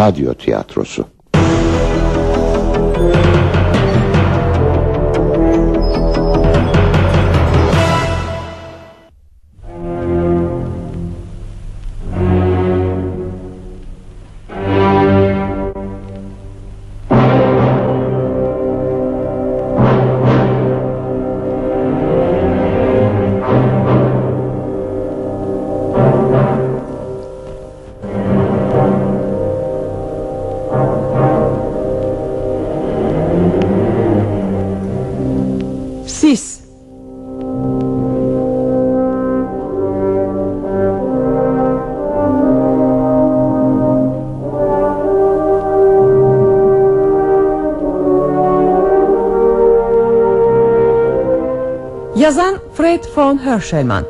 radyo tiyatrosu. Yazan Fred von Herschelman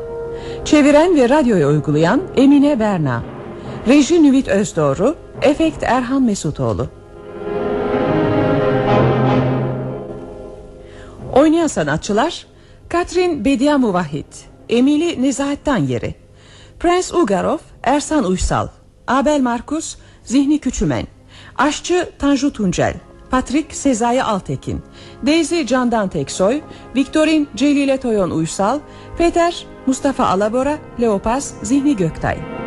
Çeviren ve radyoya uygulayan Emine Berna. Reji Nüvit Özdoğru Efekt Erhan Mesutoğlu. Oynayan sanatçılar Katrin Bedia Muvahit Emili Nezahattan Yeri. Prens Ugarov Ersan Uysal Abel Markus Zihni Küçümen. Aşçı Tanju Tuncel Patrick Sezai Altekin Daisy Candan Teksoy Viktorin Celile Toyon Uysal Peter Mustafa Alabora Leopaz Zihni Göktay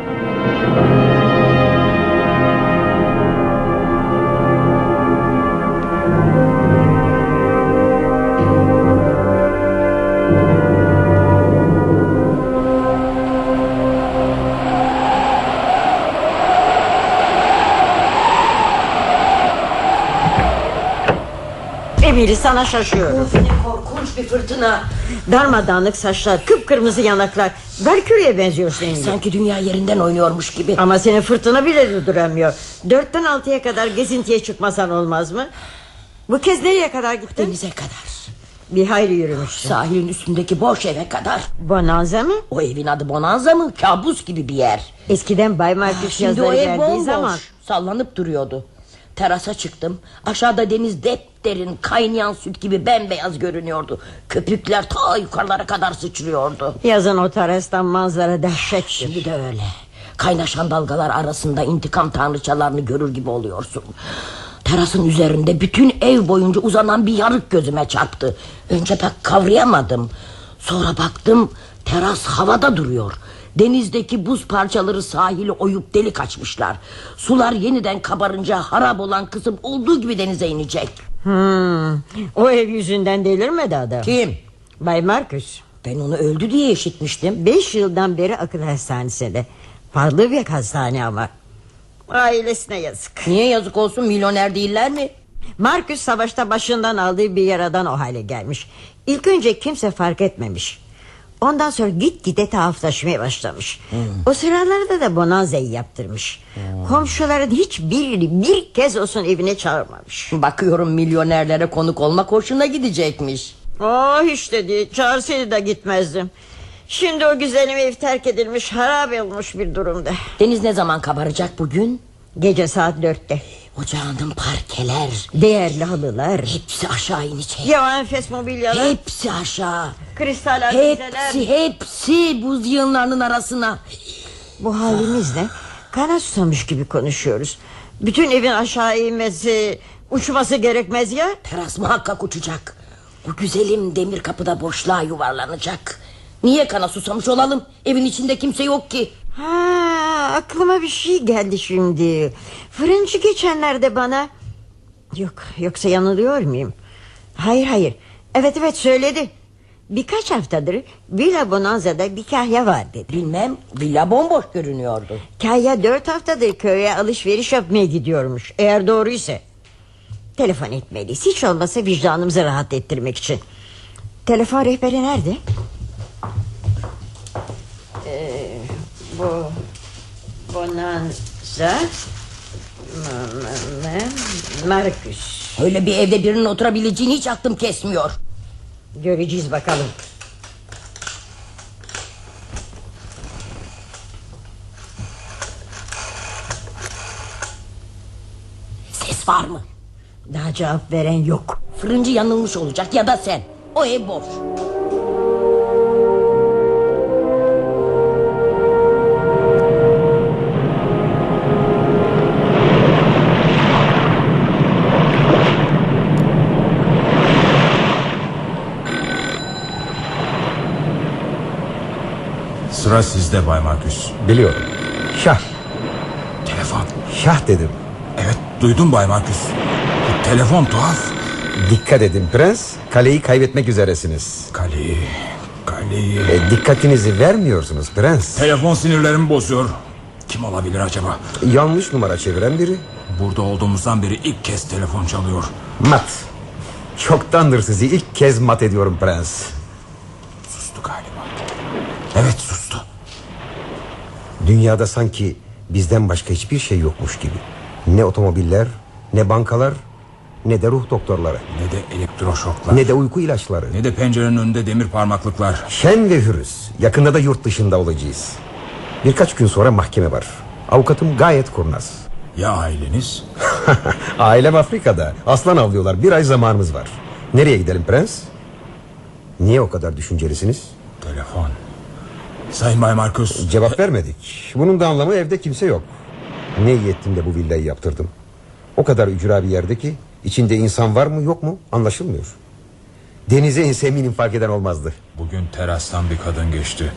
Emili sana şaşıyorum. Ne korkunç bir fırtına. Darmadağınık saçlar, kıpkırmızı yanaklar. Merkür'e benziyor senin. Sanki dünya yerinden oynuyormuş gibi. Ama senin fırtına bile durduramıyor. Dörtten altıya kadar gezintiye çıkmasan olmaz mı? Bu kez nereye kadar gittin? Denize kadar. Bir hayli yürümüşsün. Sahilin üstündeki boş eve kadar. Bonanza mı? O evin adı Bonanza mı? Kabus gibi bir yer. Eskiden Bay Marcus yazıları ev geldiği bomboş. zaman... Sallanıp duruyordu. Terasa çıktım. Aşağıda deniz depderin kaynayan süt gibi bembeyaz görünüyordu. Köpükler ta yukarılara kadar sıçrıyordu. Yazın o terastan manzara dehşettir. Şimdi de öyle. Kaynaşan dalgalar arasında intikam tanrıçalarını görür gibi oluyorsun. Terasın üzerinde bütün ev boyunca uzanan bir yarık gözüme çarptı. Önce pek kavrayamadım. Sonra baktım teras havada duruyor. Denizdeki buz parçaları sahili oyup delik açmışlar. Sular yeniden kabarınca harap olan kısım olduğu gibi denize inecek. Hmm, o ev yüzünden delirmedi adam. Kim? Bay Marcus. Ben onu öldü diye işitmiştim. Beş yıldan beri akıl hastanesinde. Pahalı bir hastane ama. Ailesine yazık. Niye yazık olsun milyoner değiller mi? Marcus savaşta başından aldığı bir yaradan o hale gelmiş. İlk önce kimse fark etmemiş. Ondan sonra gitgide tuhaflaşmaya başlamış. O sıralarda da bonanzayı yaptırmış. Komşuların hiçbirini bir kez olsun evine çağırmamış. Bakıyorum milyonerlere konuk olmak hoşuna gidecekmiş. Oh işte diye çağırsaydı da gitmezdim. Şimdi o güzelim ev terk edilmiş harap olmuş bir durumda. Deniz ne zaman kabaracak bugün? Gece saat dörtte. Ocağının parkeler. Değerli halılar. Hepsi aşağı inecek. Ya enfes mobilyalar. Hepsi aşağı. Kristal avizeler. Hepsi hepsi buz yığınlarının arasına. Bu halimizle kana susamış gibi konuşuyoruz. Bütün evin aşağı inmesi, uçması gerekmez ya. Teras muhakkak uçacak. O güzelim demir kapıda boşluğa yuvarlanacak. Niye kana susamış olalım? Evin içinde kimse yok ki. Ha, aklıma bir şey geldi şimdi. Fırıncı geçenlerde bana... Yok, yoksa yanılıyor muyum? Hayır, hayır. Evet, evet söyledi. Birkaç haftadır Villa Bonanza'da bir kahya var dedi. Bilmem villa bomboş görünüyordu. Kahya dört haftadır köye alışveriş yapmaya gidiyormuş. Eğer doğruysa. Telefon etmeliyiz. Hiç olmasa vicdanımızı rahat ettirmek için. Telefon rehberi nerede? Ee, bu Bonanza Marcus. Öyle bir evde birinin oturabileceğini hiç aklım kesmiyor. Göreceğiz bakalım. Ses var mı? Daha cevap veren yok. Fırıncı yanılmış olacak ya da sen. O ev boş. Sıra sizde Bay Marcus. Biliyorum. Şah. Telefon. Şah dedim. Evet duydum Bay Marcus. Bu telefon tuhaf. Dikkat edin prens. Kaleyi kaybetmek üzeresiniz. Kaleyi. Kaleyi. E, dikkatinizi vermiyorsunuz prens. Telefon sinirlerimi bozuyor. Kim olabilir acaba? Yanlış numara çeviren biri. Burada olduğumuzdan beri ilk kez telefon çalıyor. Mat. Çoktandır sizi ilk kez mat ediyorum prens. Sustu galiba. Evet sustu. Dünyada sanki bizden başka hiçbir şey yokmuş gibi. Ne otomobiller, ne bankalar, ne de ruh doktorları, Ne de elektroşoklar. ne de uyku ilaçları. Ne de pencerenin önünde demir parmaklıklar. Şen ve hürüz. Yakında da yurt dışında olacağız. Birkaç gün sonra mahkeme var. Avukatım gayet kurnaz. Ya aileniz? Ailem Afrika'da. Aslan avlıyorlar. Bir ay zamanımız var. Nereye gidelim prens? Niye o kadar düşüncelisiniz? Telefon. Sayın Bay Marcus. Cevap vermedik. Bunun da anlamı evde kimse yok. Ne iyi ettim de bu villayı yaptırdım. O kadar ücra bir yerde ki içinde insan var mı yok mu anlaşılmıyor. Denize inse eminim fark eden olmazdı. Bugün terastan bir kadın geçti.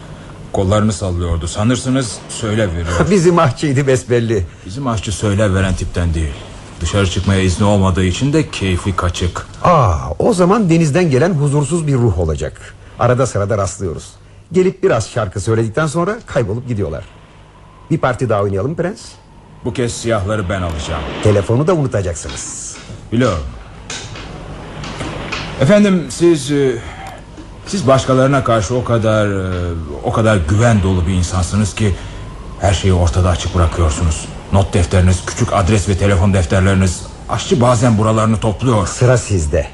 Kollarını sallıyordu. Sanırsınız söyle veriyor. Bizim ahçıydı besbelli. Bizim aşçı söyle veren tipten değil. Dışarı çıkmaya izni olmadığı için de keyfi kaçık. Aa, o zaman denizden gelen huzursuz bir ruh olacak. Arada sırada rastlıyoruz. Gelip biraz şarkı söyledikten sonra kaybolup gidiyorlar. Bir parti daha oynayalım prens. Bu kez siyahları ben alacağım. Telefonu da unutacaksınız. Biliyorum. Efendim siz e, siz başkalarına karşı o kadar e, o kadar güven dolu bir insansınız ki her şeyi ortada açık bırakıyorsunuz. Not defteriniz, küçük adres ve telefon defterleriniz aşçı bazen buralarını topluyor. Sıra sizde.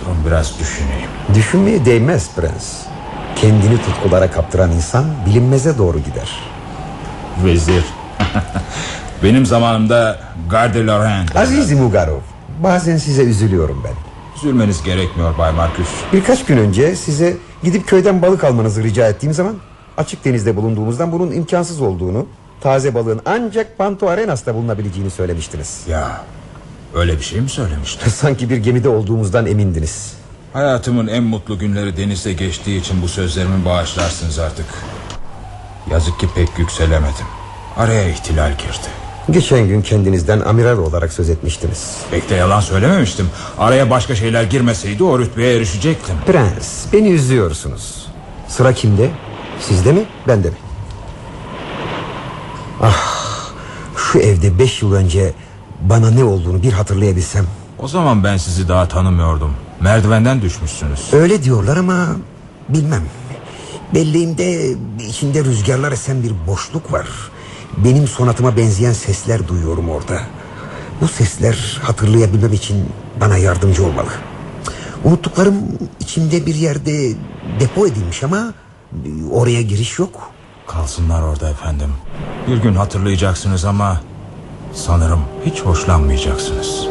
Durun biraz düşüneyim. Düşünmeye değmez prens. Kendini tutkulara kaptıran insan bilinmeze doğru gider. Vezir. Benim zamanımda Garde Lorraine. Azizim Ugarov, bazen size üzülüyorum ben. Üzülmeniz gerekmiyor Bay Marcus. Birkaç gün önce size gidip köyden balık almanızı rica ettiğim zaman... ...açık denizde bulunduğumuzdan bunun imkansız olduğunu... ...taze balığın ancak Panto Arenas'ta bulunabileceğini söylemiştiniz. Ya öyle bir şey mi söylemiştim? Sanki bir gemide olduğumuzdan emindiniz. Hayatımın en mutlu günleri denizde geçtiği için bu sözlerimi bağışlarsınız artık. Yazık ki pek yükselemedim. Araya ihtilal girdi. Geçen gün kendinizden amiral olarak söz etmiştiniz. Pek de yalan söylememiştim. Araya başka şeyler girmeseydi o rütbeye erişecektim. Prens, beni üzüyorsunuz. Sıra kimde? Sizde mi, bende mi? Ah, şu evde beş yıl önce bana ne olduğunu bir hatırlayabilsem. O zaman ben sizi daha tanımıyordum. Merdivenden düşmüşsünüz. Öyle diyorlar ama bilmem. Belleğimde içinde rüzgarlar esen bir boşluk var. Benim sonatıma benzeyen sesler duyuyorum orada. Bu sesler hatırlayabilmem için bana yardımcı olmalı. Unuttuklarım içimde bir yerde depo edilmiş ama oraya giriş yok. Kalsınlar orada efendim. Bir gün hatırlayacaksınız ama sanırım hiç hoşlanmayacaksınız.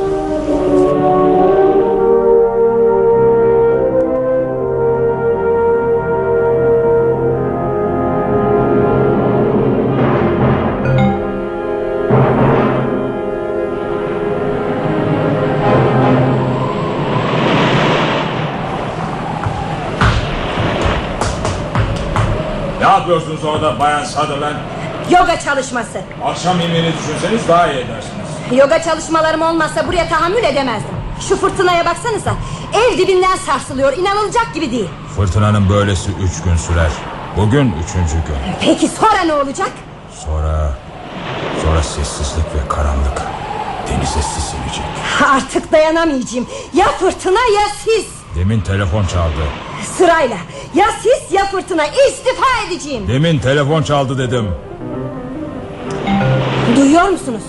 Ne yapıyorsunuz orada Bayan Sutherland? Yoga çalışması. Akşam yemeğini düşünseniz daha iyi edersiniz. Yoga çalışmalarım olmazsa buraya tahammül edemezdim. Şu fırtınaya baksanıza. Ev dibinden sarsılıyor. İnanılacak gibi değil. Fırtınanın böylesi üç gün sürer. Bugün üçüncü gün. Peki sonra ne olacak? Sonra... Sonra sessizlik ve karanlık. Denize sis inecek. Artık dayanamayacağım. Ya fırtına ya siz. Demin telefon çaldı. Sırayla. Ya siz ya fırtına. İstifa edeceğim. Demin telefon çaldı dedim. Duyuyor musunuz?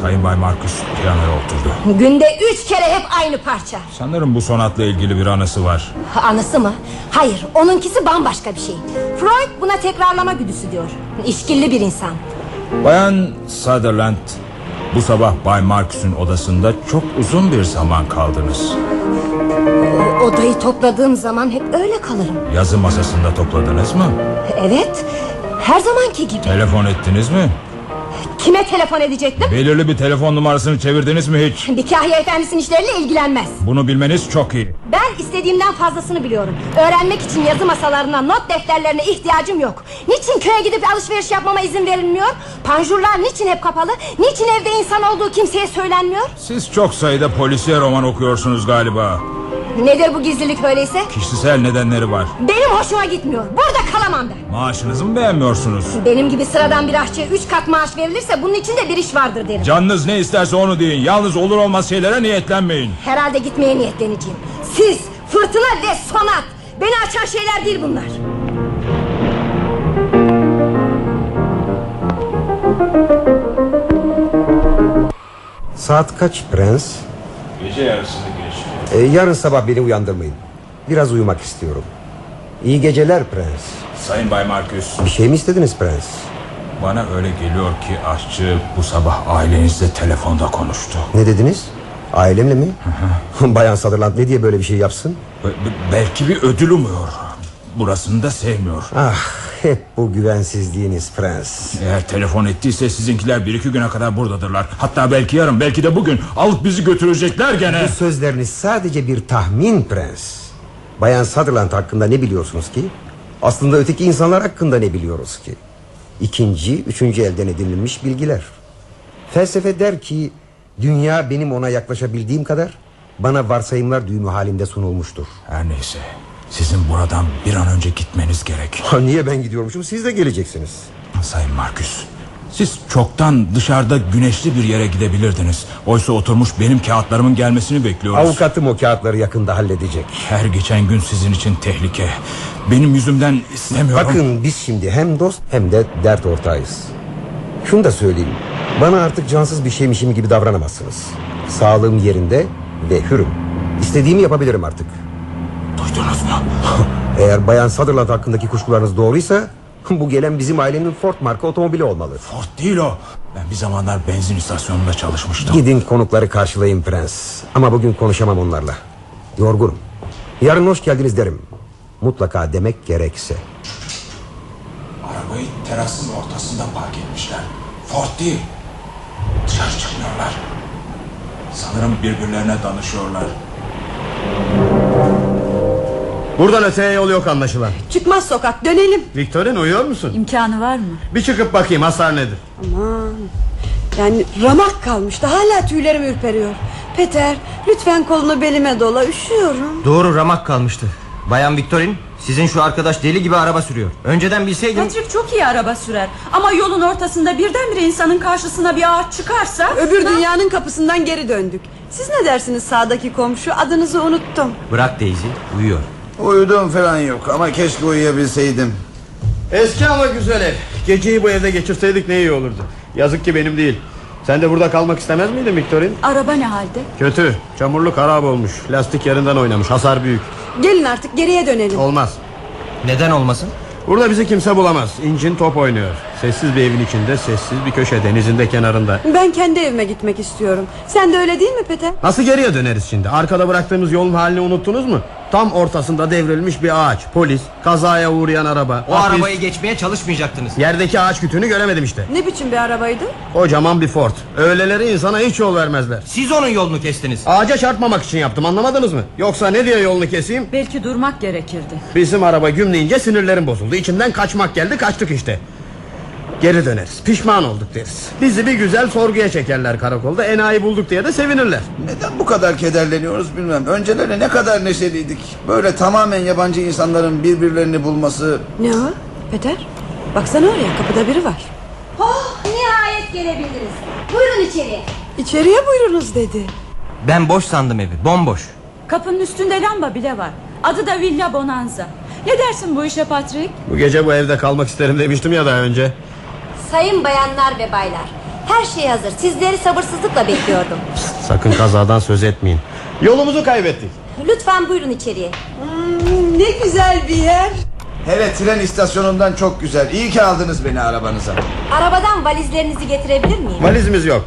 Sayın Bay Marcus piyanoya oturdu. Günde üç kere hep aynı parça. Sanırım bu sonatla ilgili bir anısı var. Anısı mı? Hayır, onunkisi bambaşka bir şey. Freud buna tekrarlama güdüsü diyor. İşkilli bir insan. Bayan Sutherland... Bu sabah Bay Marcus'un odasında çok uzun bir zaman kaldınız. Odayı topladığım zaman hep öyle kalırım. Yazı masasında topladınız mı? Evet, her zamanki gibi. Telefon ettiniz mi? Kime telefon edecektim? Belirli bir telefon numarasını çevirdiniz mi hiç? Bir kahya efendisinin işleriyle ilgilenmez. Bunu bilmeniz çok iyi. Ben istediğimden fazlasını biliyorum. Öğrenmek için yazı masalarına, not defterlerine ihtiyacım yok. Niçin köye gidip alışveriş yapmama izin verilmiyor? Panjurlar niçin hep kapalı? Niçin evde insan olduğu kimseye söylenmiyor? Siz çok sayıda polisiye roman okuyorsunuz galiba. Nedir bu gizlilik öyleyse? Kişisel nedenleri var. Benim hoşuma gitmiyor. Burada kalamam ben. Maaşınızı mı beğenmiyorsunuz? Benim gibi sıradan bir aşçıya üç kat maaş verilirse bunun içinde bir iş vardır derim. Canınız ne isterse onu deyin. Yalnız olur olmaz şeylere niyetlenmeyin. Herhalde gitmeye niyetleneceğim. Siz, fırtına ve sonat. Beni açan şeyler değil bunlar. Saat kaç prens? Gece yarısını. Ee, yarın sabah beni uyandırmayın. Biraz uyumak istiyorum. İyi geceler prens. Sayın Bay Marcus, Bir şey mi istediniz prens? bana öyle geliyor ki aşçı bu sabah ailenizle telefonda konuştu. Ne dediniz? Ailemle mi? Bayan Sutherland ne diye böyle bir şey yapsın? Be- be- belki bir ödül umuyor. Burasını da sevmiyor. Ah hep bu güvensizliğiniz prens. Eğer telefon ettiyse sizinkiler bir iki güne kadar buradadırlar. Hatta belki yarın belki de bugün alıp bizi götürecekler gene. Bu sözleriniz sadece bir tahmin prens. Bayan Sutherland hakkında ne biliyorsunuz ki? Aslında öteki insanlar hakkında ne biliyoruz ki? İkinci, üçüncü elden edinilmiş bilgiler. Felsefe der ki dünya benim ona yaklaşabildiğim kadar bana varsayımlar düğümü halinde sunulmuştur. Her neyse sizin buradan bir an önce gitmeniz gerek. Ha, niye ben gidiyormuşum siz de geleceksiniz. Sayın Marcus siz çoktan dışarıda güneşli bir yere gidebilirdiniz. Oysa oturmuş benim kağıtlarımın gelmesini bekliyoruz. Avukatım o kağıtları yakında halledecek. Her geçen gün sizin için tehlike. Benim yüzümden istemiyorum. Bakın biz şimdi hem dost hem de dert ortağıyız. Şunu da söyleyeyim. Bana artık cansız bir şeymişim gibi davranamazsınız. Sağlığım yerinde ve hürüm. İstediğimi yapabilirim artık. Duydunuz mu? Eğer Bayan Sutherland hakkındaki kuşkularınız doğruysa... ...bu gelen bizim ailenin Ford marka otomobili olmalı. Ford değil o. Ben bir zamanlar benzin istasyonunda çalışmıştım. Gidin konukları karşılayın prens. Ama bugün konuşamam onlarla. Yorgunum. Yarın hoş geldiniz derim. Mutlaka demek gerekse. Arabayı terasın ortasında park etmişler. Ford değil. Dışarı çıkmıyorlar. Sanırım birbirlerine danışıyorlar. Buradan öteye yol yok anlaşılan. Çıkmaz sokak dönelim. Victorin uyuyor musun? İmkanı var mı? Bir çıkıp bakayım hasar nedir? Aman. Yani ramak kalmıştı hala tüylerim ürperiyor. Peter lütfen kolunu belime dola üşüyorum. Doğru ramak kalmıştı. Bayan Victorin sizin şu arkadaş deli gibi araba sürüyor. Önceden bilseydim... Patrick çok iyi araba sürer. Ama yolun ortasında birdenbire insanın karşısına bir ağaç çıkarsa... Öbür dünyanın kapısından geri döndük. Siz ne dersiniz sağdaki komşu adınızı unuttum. Bırak Daisy uyuyor. Uyuduğum falan yok ama keşke uyuyabilseydim. Eski ama güzel ev. Geceyi bu evde geçirseydik ne iyi olurdu. Yazık ki benim değil. Sen de burada kalmak istemez miydin Victorin? Araba ne halde? Kötü. Çamurlu harap olmuş. Lastik yerinden oynamış. Hasar büyük. Gelin artık geriye dönelim. Olmaz. Neden olmasın? Burada bizi kimse bulamaz. İncin top oynuyor. Sessiz bir evin içinde, sessiz bir köşe denizin de kenarında. Ben kendi evime gitmek istiyorum. Sen de öyle değil mi Peter? Nasıl geriye döneriz şimdi? Arkada bıraktığımız yolun halini unuttunuz mu? Tam ortasında devrilmiş bir ağaç. Polis, kazaya uğrayan araba. O hapis. arabayı geçmeye çalışmayacaktınız. Yerdeki ağaç kütüğünü göremedim işte. Ne biçim bir arabaydı? Kocaman bir Ford. Öğleleri insana hiç yol vermezler. Siz onun yolunu kestiniz. Ağaca çarpmamak için yaptım anlamadınız mı? Yoksa ne diye yolunu keseyim? Belki durmak gerekirdi. Bizim araba gümleyince sinirlerim bozuldu. İçimden kaçmak geldi kaçtık işte. Geri döneriz. Pişman olduk deriz. Bizi bir güzel sorguya çekerler karakolda. Enayi bulduk diye de sevinirler. Neden bu kadar kederleniyoruz bilmem. Önceleri ne kadar neşeliydik. Böyle tamamen yabancı insanların birbirlerini bulması... Ne o? Peter? Baksana oraya kapıda biri var. Oh nihayet gelebildiniz. Buyurun içeri. İçeriye buyurunuz dedi. Ben boş sandım evi. Bomboş. Kapının üstünde lamba bile var. Adı da Villa Bonanza. Ne dersin bu işe Patrick? Bu gece bu evde kalmak isterim demiştim ya daha önce. Sayın bayanlar ve baylar. Her şey hazır. Sizleri sabırsızlıkla bekliyordum. Sakın kazadan söz etmeyin. Yolumuzu kaybettik. Lütfen buyurun içeriye. Hmm, ne güzel bir yer. Hele tren istasyonundan çok güzel. İyi ki aldınız beni arabanıza. Arabadan valizlerinizi getirebilir miyim? Valizimiz yok.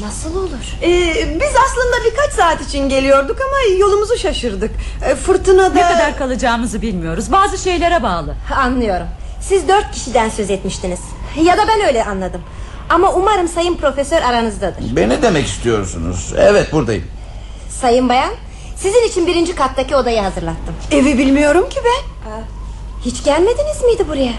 Nasıl olur? Ee, biz aslında birkaç saat için geliyorduk ama yolumuzu şaşırdık. Ee, fırtınada... Ne kadar kalacağımızı bilmiyoruz. Bazı şeylere bağlı. Anlıyorum. Siz dört kişiden söz etmiştiniz. Ya da ben öyle anladım. Ama umarım sayın profesör aranızdadır. Beni demek istiyorsunuz. Evet buradayım. Sayın bayan, sizin için birinci kattaki odayı hazırlattım. Evi bilmiyorum ki ben. Hiç gelmediniz miydi buraya?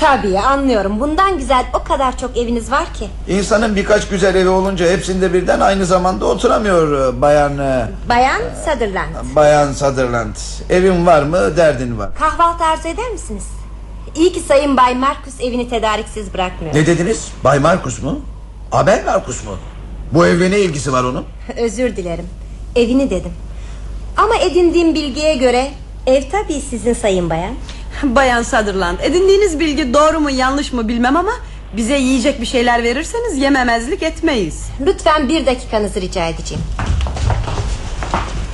Tabii anlıyorum. Bundan güzel o kadar çok eviniz var ki. İnsanın birkaç güzel evi olunca hepsinde birden aynı zamanda oturamıyor e, bayan e, Bayan Sutherland. bayan Sutherland. Evin var mı derdin var. Kahvaltı arzu eder misiniz? İyi ki Sayın Bay Marcus evini tedariksiz bırakmıyor. Ne dediniz? Bay Markus mu? Abel Markus mu? Bu evle ne ilgisi var onun? Özür dilerim. Evini dedim. Ama edindiğim bilgiye göre ev tabii sizin Sayın Bayan. Bayan Sutherland edindiğiniz bilgi doğru mu yanlış mı bilmem ama Bize yiyecek bir şeyler verirseniz yememezlik etmeyiz Lütfen bir dakikanızı rica edeceğim.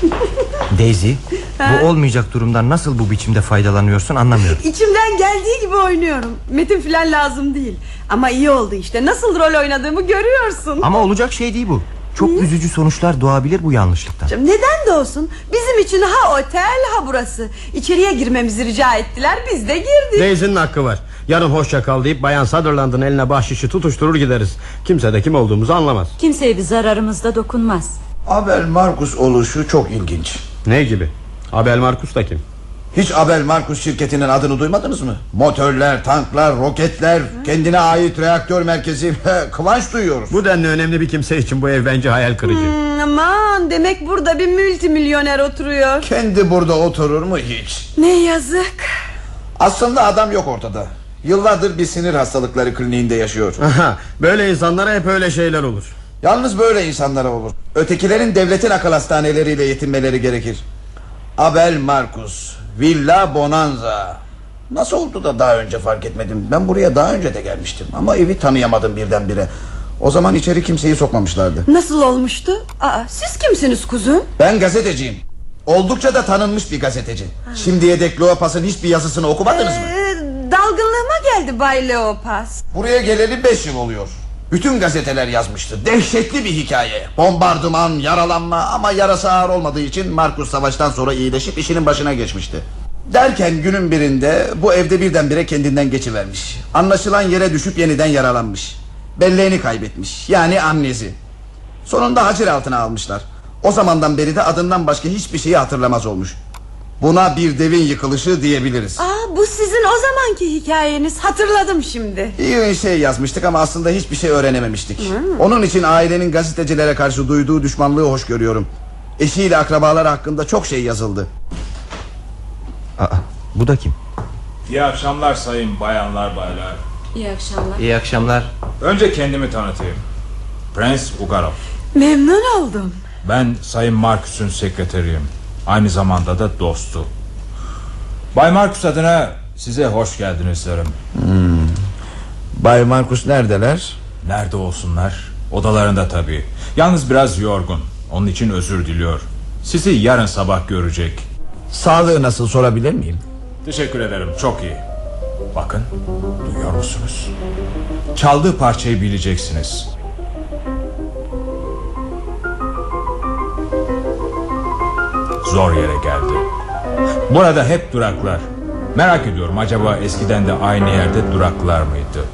Daisy bu olmayacak durumdan nasıl bu biçimde faydalanıyorsun anlamıyorum. İçimden geldiği gibi oynuyorum. Metin filan lazım değil. Ama iyi oldu işte. Nasıl rol oynadığımı görüyorsun. Ama olacak şey değil bu. Çok üzücü sonuçlar doğabilir bu yanlışlıktan. Canım, Neden de olsun? Bizim için ha otel ha burası. İçeriye girmemizi rica ettiler Biz de girdik. Daisy'nin hakkı var. Yarın hoşça kal deyip Bayan Sutherland'ın eline bahşişi tutuşturur gideriz. Kimse de kim olduğumuzu anlamaz. Kimseye bir zararımızda dokunmaz. Abel Markus oluşu çok ilginç. Ne gibi? Abel Markus da kim? Hiç Abel Markus şirketinin adını duymadınız mı? Motörler, tanklar, roketler, kendine ait reaktör merkezi kıvanç duyuyoruz. Bu denli önemli bir kimse için bu ev bence hayal kırıcı Hmm, Aman demek burada bir multimilyoner oturuyor Kendi burada oturur mu hiç? Ne yazık Aslında adam yok ortada. Yıllardır bir sinir hastalıkları kliniğinde yaşıyor. Aha, Böyle insanlara hep öyle şeyler olur Yalnız böyle insanlara olur. Ötekilerin devletin akıl hastaneleriyle yetinmeleri gerekir. Abel Markus, Villa Bonanza. Nasıl oldu da daha önce fark etmedim? Ben buraya daha önce de gelmiştim ama evi tanıyamadım birdenbire. O zaman içeri kimseyi sokmamışlardı. Nasıl olmuştu Aa, Siz kimsiniz kuzum Ben gazeteciyim. Oldukça da tanınmış bir gazeteci. Şimdiye dek Loapas'ın hiçbir yazısını okumadınız mı? Ee, Dalgınlığıma geldi Bay Leopas Buraya geleli beş yıl oluyor. Bütün gazeteler yazmıştı. Dehşetli bir hikaye. Bombardıman, yaralanma ama yarası ağır olmadığı için Markus savaştan sonra iyileşip işinin başına geçmişti. Derken günün birinde bu evde birdenbire kendinden geçivermiş. Anlaşılan yere düşüp yeniden yaralanmış. Belleğini kaybetmiş. Yani amnezi. Sonunda hacir altına almışlar. O zamandan beri de adından başka hiçbir şeyi hatırlamaz olmuş. Buna bir devin yıkılışı diyebiliriz. Aa, Bu sizin o zamanki hikayeniz hatırladım şimdi İyi bir şey yazmıştık ama aslında hiçbir şey öğrenememiştik. Onun için ailenin gazetecilere karşı duyduğu düşmanlığı hoş görüyorum. Eşiyle akrabalar hakkında çok şey yazıldı. Aa, bu da kim? İyi akşamlar sayın bayanlar baylar. İyi akşamlar. İyi akşamlar. Önce kendimi tanıtayım. Prens Ugarov. Memnun oldum Ben Sayın Marcus'un sekreteriyim. Aynı zamanda da dostu. Bay Marcus adına size hoş geldiniz derim. Bay Markus neredeler? Nerede olsunlar? Odalarında tabii. Yalnız biraz yorgun. Onun için özür diliyor. Sizi yarın sabah görecek. Sağlığı nasıl sorabilir miyim? Teşekkür ederim. Çok iyi. Bakın, duyuyor musunuz? Çaldığı parçayı bileceksiniz. Zor yere geldi. Burada hep duraklar. Merak ediyorum acaba eskiden de aynı yerde duraklar mıydı?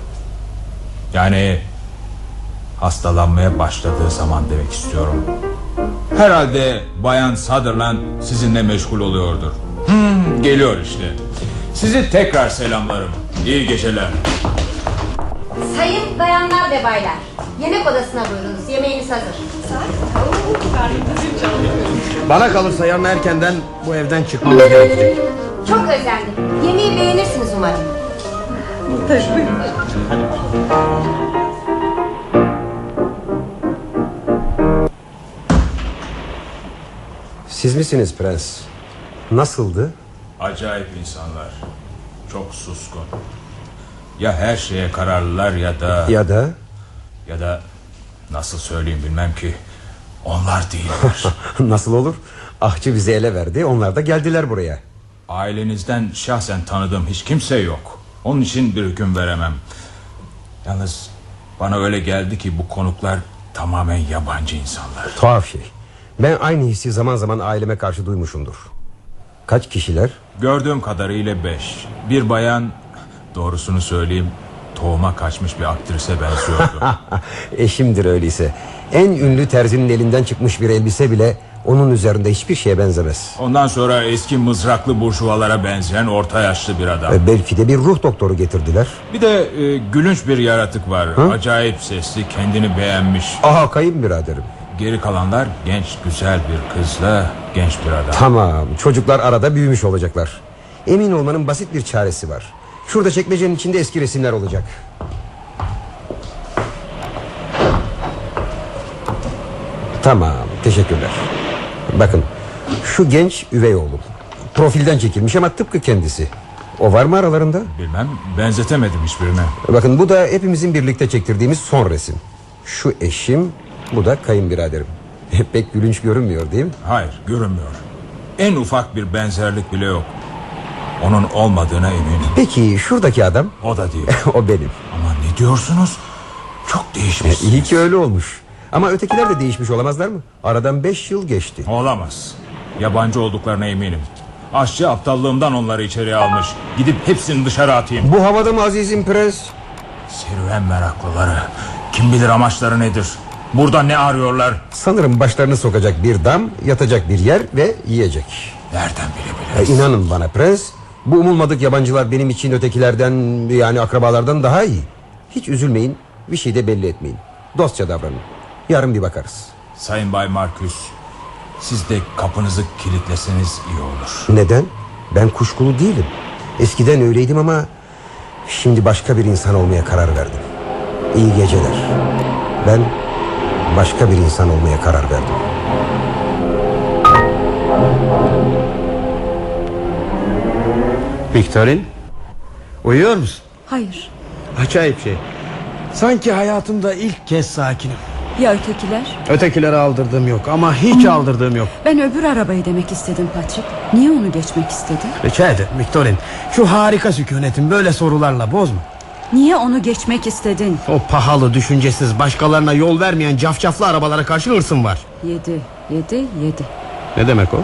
Yani hastalanmaya başladığı zaman demek istiyorum. Herhalde Bayan Sutherland sizinle meşgul oluyordur. Hmm, geliyor işte. Sizi tekrar selamlarım. İyi geceler. Sayın bayanlar ve baylar. Yemek odasına buyurunuz. Yemeğiniz hazır. Bana kalırsa yarın erkenden bu evden çıkmamız gerekecek Çok özendim. Yemeği beğenirsiniz umarım. Siz misiniz prens? Nasıldı? Acayip insanlar. Çok suskun. Ya her şeye kararlılar ya da... Ya da Ya da nasıl söyleyeyim bilmem ki. Onlar değiller. nasıl olur? Ahçı bizi ele verdi onlar da geldiler buraya. Ailenizden şahsen tanıdığım hiç kimse yok. Onun için bir hüküm veremem. Yalnız bana öyle geldi ki bu konuklar tamamen yabancı insanlar. Tuhaf şey. Ben aynı hissi zaman zaman aileme karşı duymuşumdur. Kaç kişiler? Gördüğüm kadarıyla beş. Bir bayan, doğrusunu söyleyeyim, tohuma kaçmış bir aktrise benziyordu. Eşimdir öyleyse. En ünlü terzinin elinden çıkmış bir elbise bile onun üzerinde hiçbir şeye benzemez. Ondan sonra eski mızraklı burjuvalara benzeyen orta yaşlı bir adam. Ve belki de bir ruh doktoru getirdiler. Bir de e, gülünç bir yaratık var. Hı? Acayip sesli, kendini beğenmiş. Aha kayınbiraderim. Geri kalanlar genç, güzel bir kızla genç bir adam. Tamam çocuklar arada büyümüş olacaklar. Emin olmanın basit bir çaresi var. Şurada çekmecenin içinde eski resimler olacak. Tamam teşekkürler. Bakın şu genç üvey oğlum. Profilden çekilmiş ama tıpkı kendisi. O var mı aralarında? Bilmem benzetemedim hiçbirine. Bakın bu da hepimizin birlikte çektirdiğimiz son resim. Şu eşim bu da kayınbiraderim. Pek gülünç görünmüyor değil mi? Hayır görünmüyor. En ufak bir benzerlik bile yok. Onun olmadığına eminim. Peki şuradaki adam? O da değil. o benim. Ama ne diyorsunuz? Çok değişmiş. iyi ki öyle olmuş. Ama ötekiler de değişmiş olamazlar mı? Aradan beş yıl geçti. Olamaz. Yabancı olduklarına eminim. Aşçı aptallığımdan onları içeriye almış. Gidip hepsini dışarı atayım. Bu havada mı azizim prens? Serüven meraklıları. Kim bilir amaçları nedir? Burada ne arıyorlar? Sanırım başlarını sokacak bir dam, yatacak bir yer ve yiyecek. Nereden bilebiliriz? E, inanın bana prens, bu umulmadık yabancılar benim için ötekilerden yani akrabalardan daha iyi. Hiç üzülmeyin, bir şey de belli etmeyin. Dostça davranın. Yarın bir bakarız. Sayın Bay Marcus, siz de kapınızı kilitleseniz iyi olur. Neden? Ben kuşkulu değilim. Eskiden öyleydim ama şimdi başka bir insan olmaya karar verdim. İyi geceler. Ben başka bir insan olmaya karar verdim. Victorin Uyuyor musun? Hayır. Acayip şey Sanki hayatımda ilk kez sakinim Ya ötekiler? Ötekilere aldırdığım yok ama hiç Ama- aldırdığım yok Ben öbür arabayı demek istedim Patrick. Niye onu geçmek istedin? Rica ederim Victorin Şu harika sükunetin böyle sorularla bozma Niye onu geçmek istedin? O pahalı düşüncesiz başkalarına yol vermeyen cafcaflı arabalara karşı hırsım var Yedi, yedi, yedi. Ne demek o?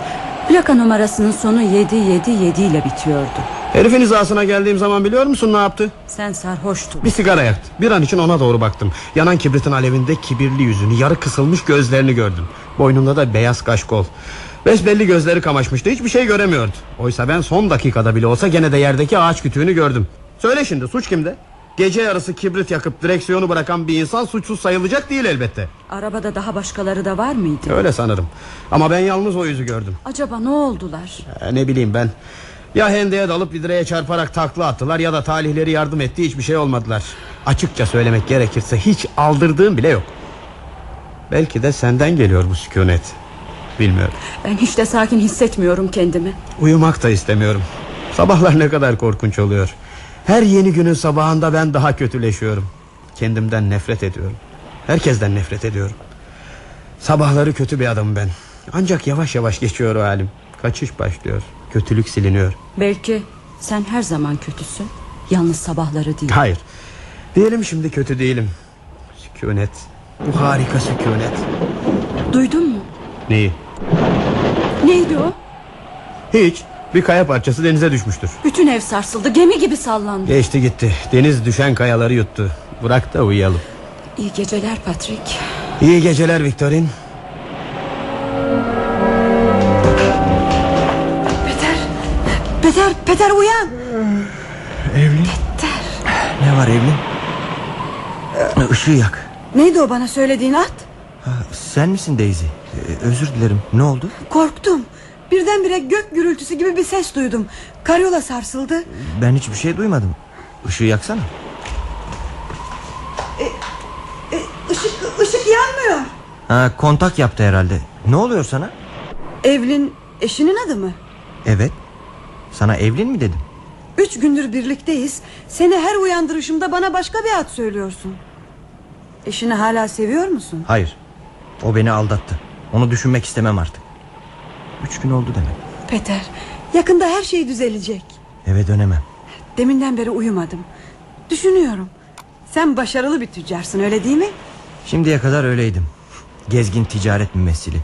Plaka numarasının sonu yedi, yedi, yedi ile bitiyordu. Herifin hizasına geldiğim zaman biliyor musun ne yaptı? Sen sarhoştun. Bir sigara yaktı. Bir an için ona doğru baktım. Yanan kibritin alevinde kibirli yüzünü, yarı kısılmış gözlerini gördüm. Boynunda da beyaz kaşkol. Besbelli gözleri kamaşmıştı. Hiçbir şey göremiyordu. Oysa ben son dakikada bile olsa gene de yerdeki ağaç kütüğünü gördüm. Söyle şimdi suç kimde? Gece yarısı kibrit yakıp direksiyonu bırakan bir insan suçsuz sayılacak değil elbette. Arabada daha başkaları da var mıydı? Öyle sanırım. Ama ben yalnız o yüzü gördüm. Acaba ne oldular? Ee, ne bileyim ben. Ya hendeye dalıp bir direğe çarparak takla attılar ya da talihleri yardım etti hiçbir şey olmadılar. Açıkça söylemek gerekirse hiç aldırdığım bile yok. Belki de senden geliyor bu sükunet. Bilmiyorum. Ben hiç de sakin hissetmiyorum kendimi. Uyumak da istemiyorum. Sabahlar ne kadar korkunç oluyor. Her yeni günün sabahında ben daha kötüleşiyorum. Kendimden nefret ediyorum. Herkesten nefret ediyorum. Sabahları kötü bir adamım ben. Ancak yavaş yavaş geçiyor o halim. Kaçış başlıyor. Kötülük siliniyor. Belki sen her zaman kötüsün. Yalnız sabahları değil. Hayır. Diyelim şimdi kötü değilim. Sükunet. Bu harika sükunet. Duydun mu? Neyi? Neydi o? Hiç. Bir kaya parçası denize düşmüştür. Bütün ev sarsıldı. Gemi gibi sallandı. Geçti gitti. Deniz düşen kayaları yuttu. Bırak da uyuyalım. İyi geceler Patrick. İyi geceler Victorin. Peter, Peter uyan. Evlin. Ne var Evlin? Işığı yak. Neydi o bana söylediğin at? Ha, sen misin Daisy? Ee, özür dilerim. Ne oldu? Korktum. Birdenbire gök gürültüsü gibi bir ses duydum. Karyola sarsıldı. Ben hiçbir şey duymadım. Işığı yaksana. Işık, ışık yanmıyor. Ha, kontak yaptı herhalde. Ne oluyor sana? Evlin eşinin adı mı? Evet. Sana Evlin mi dedim? Üç gündür birlikteyiz. Seni her uyandırışımda bana başka bir ad söylüyorsun. Eşini hala seviyor musun? Hayır. O beni aldattı. Onu düşünmek istemem artık. Üç gün oldu demek. Peter, yakında her şey düzelecek. Eve dönemem. Deminden beri uyumadım. Düşünüyorum. Sen başarılı bir tüccarsın öyle değil mi? Şimdiye kadar öyleydim. Gezgin ticaret mümessili.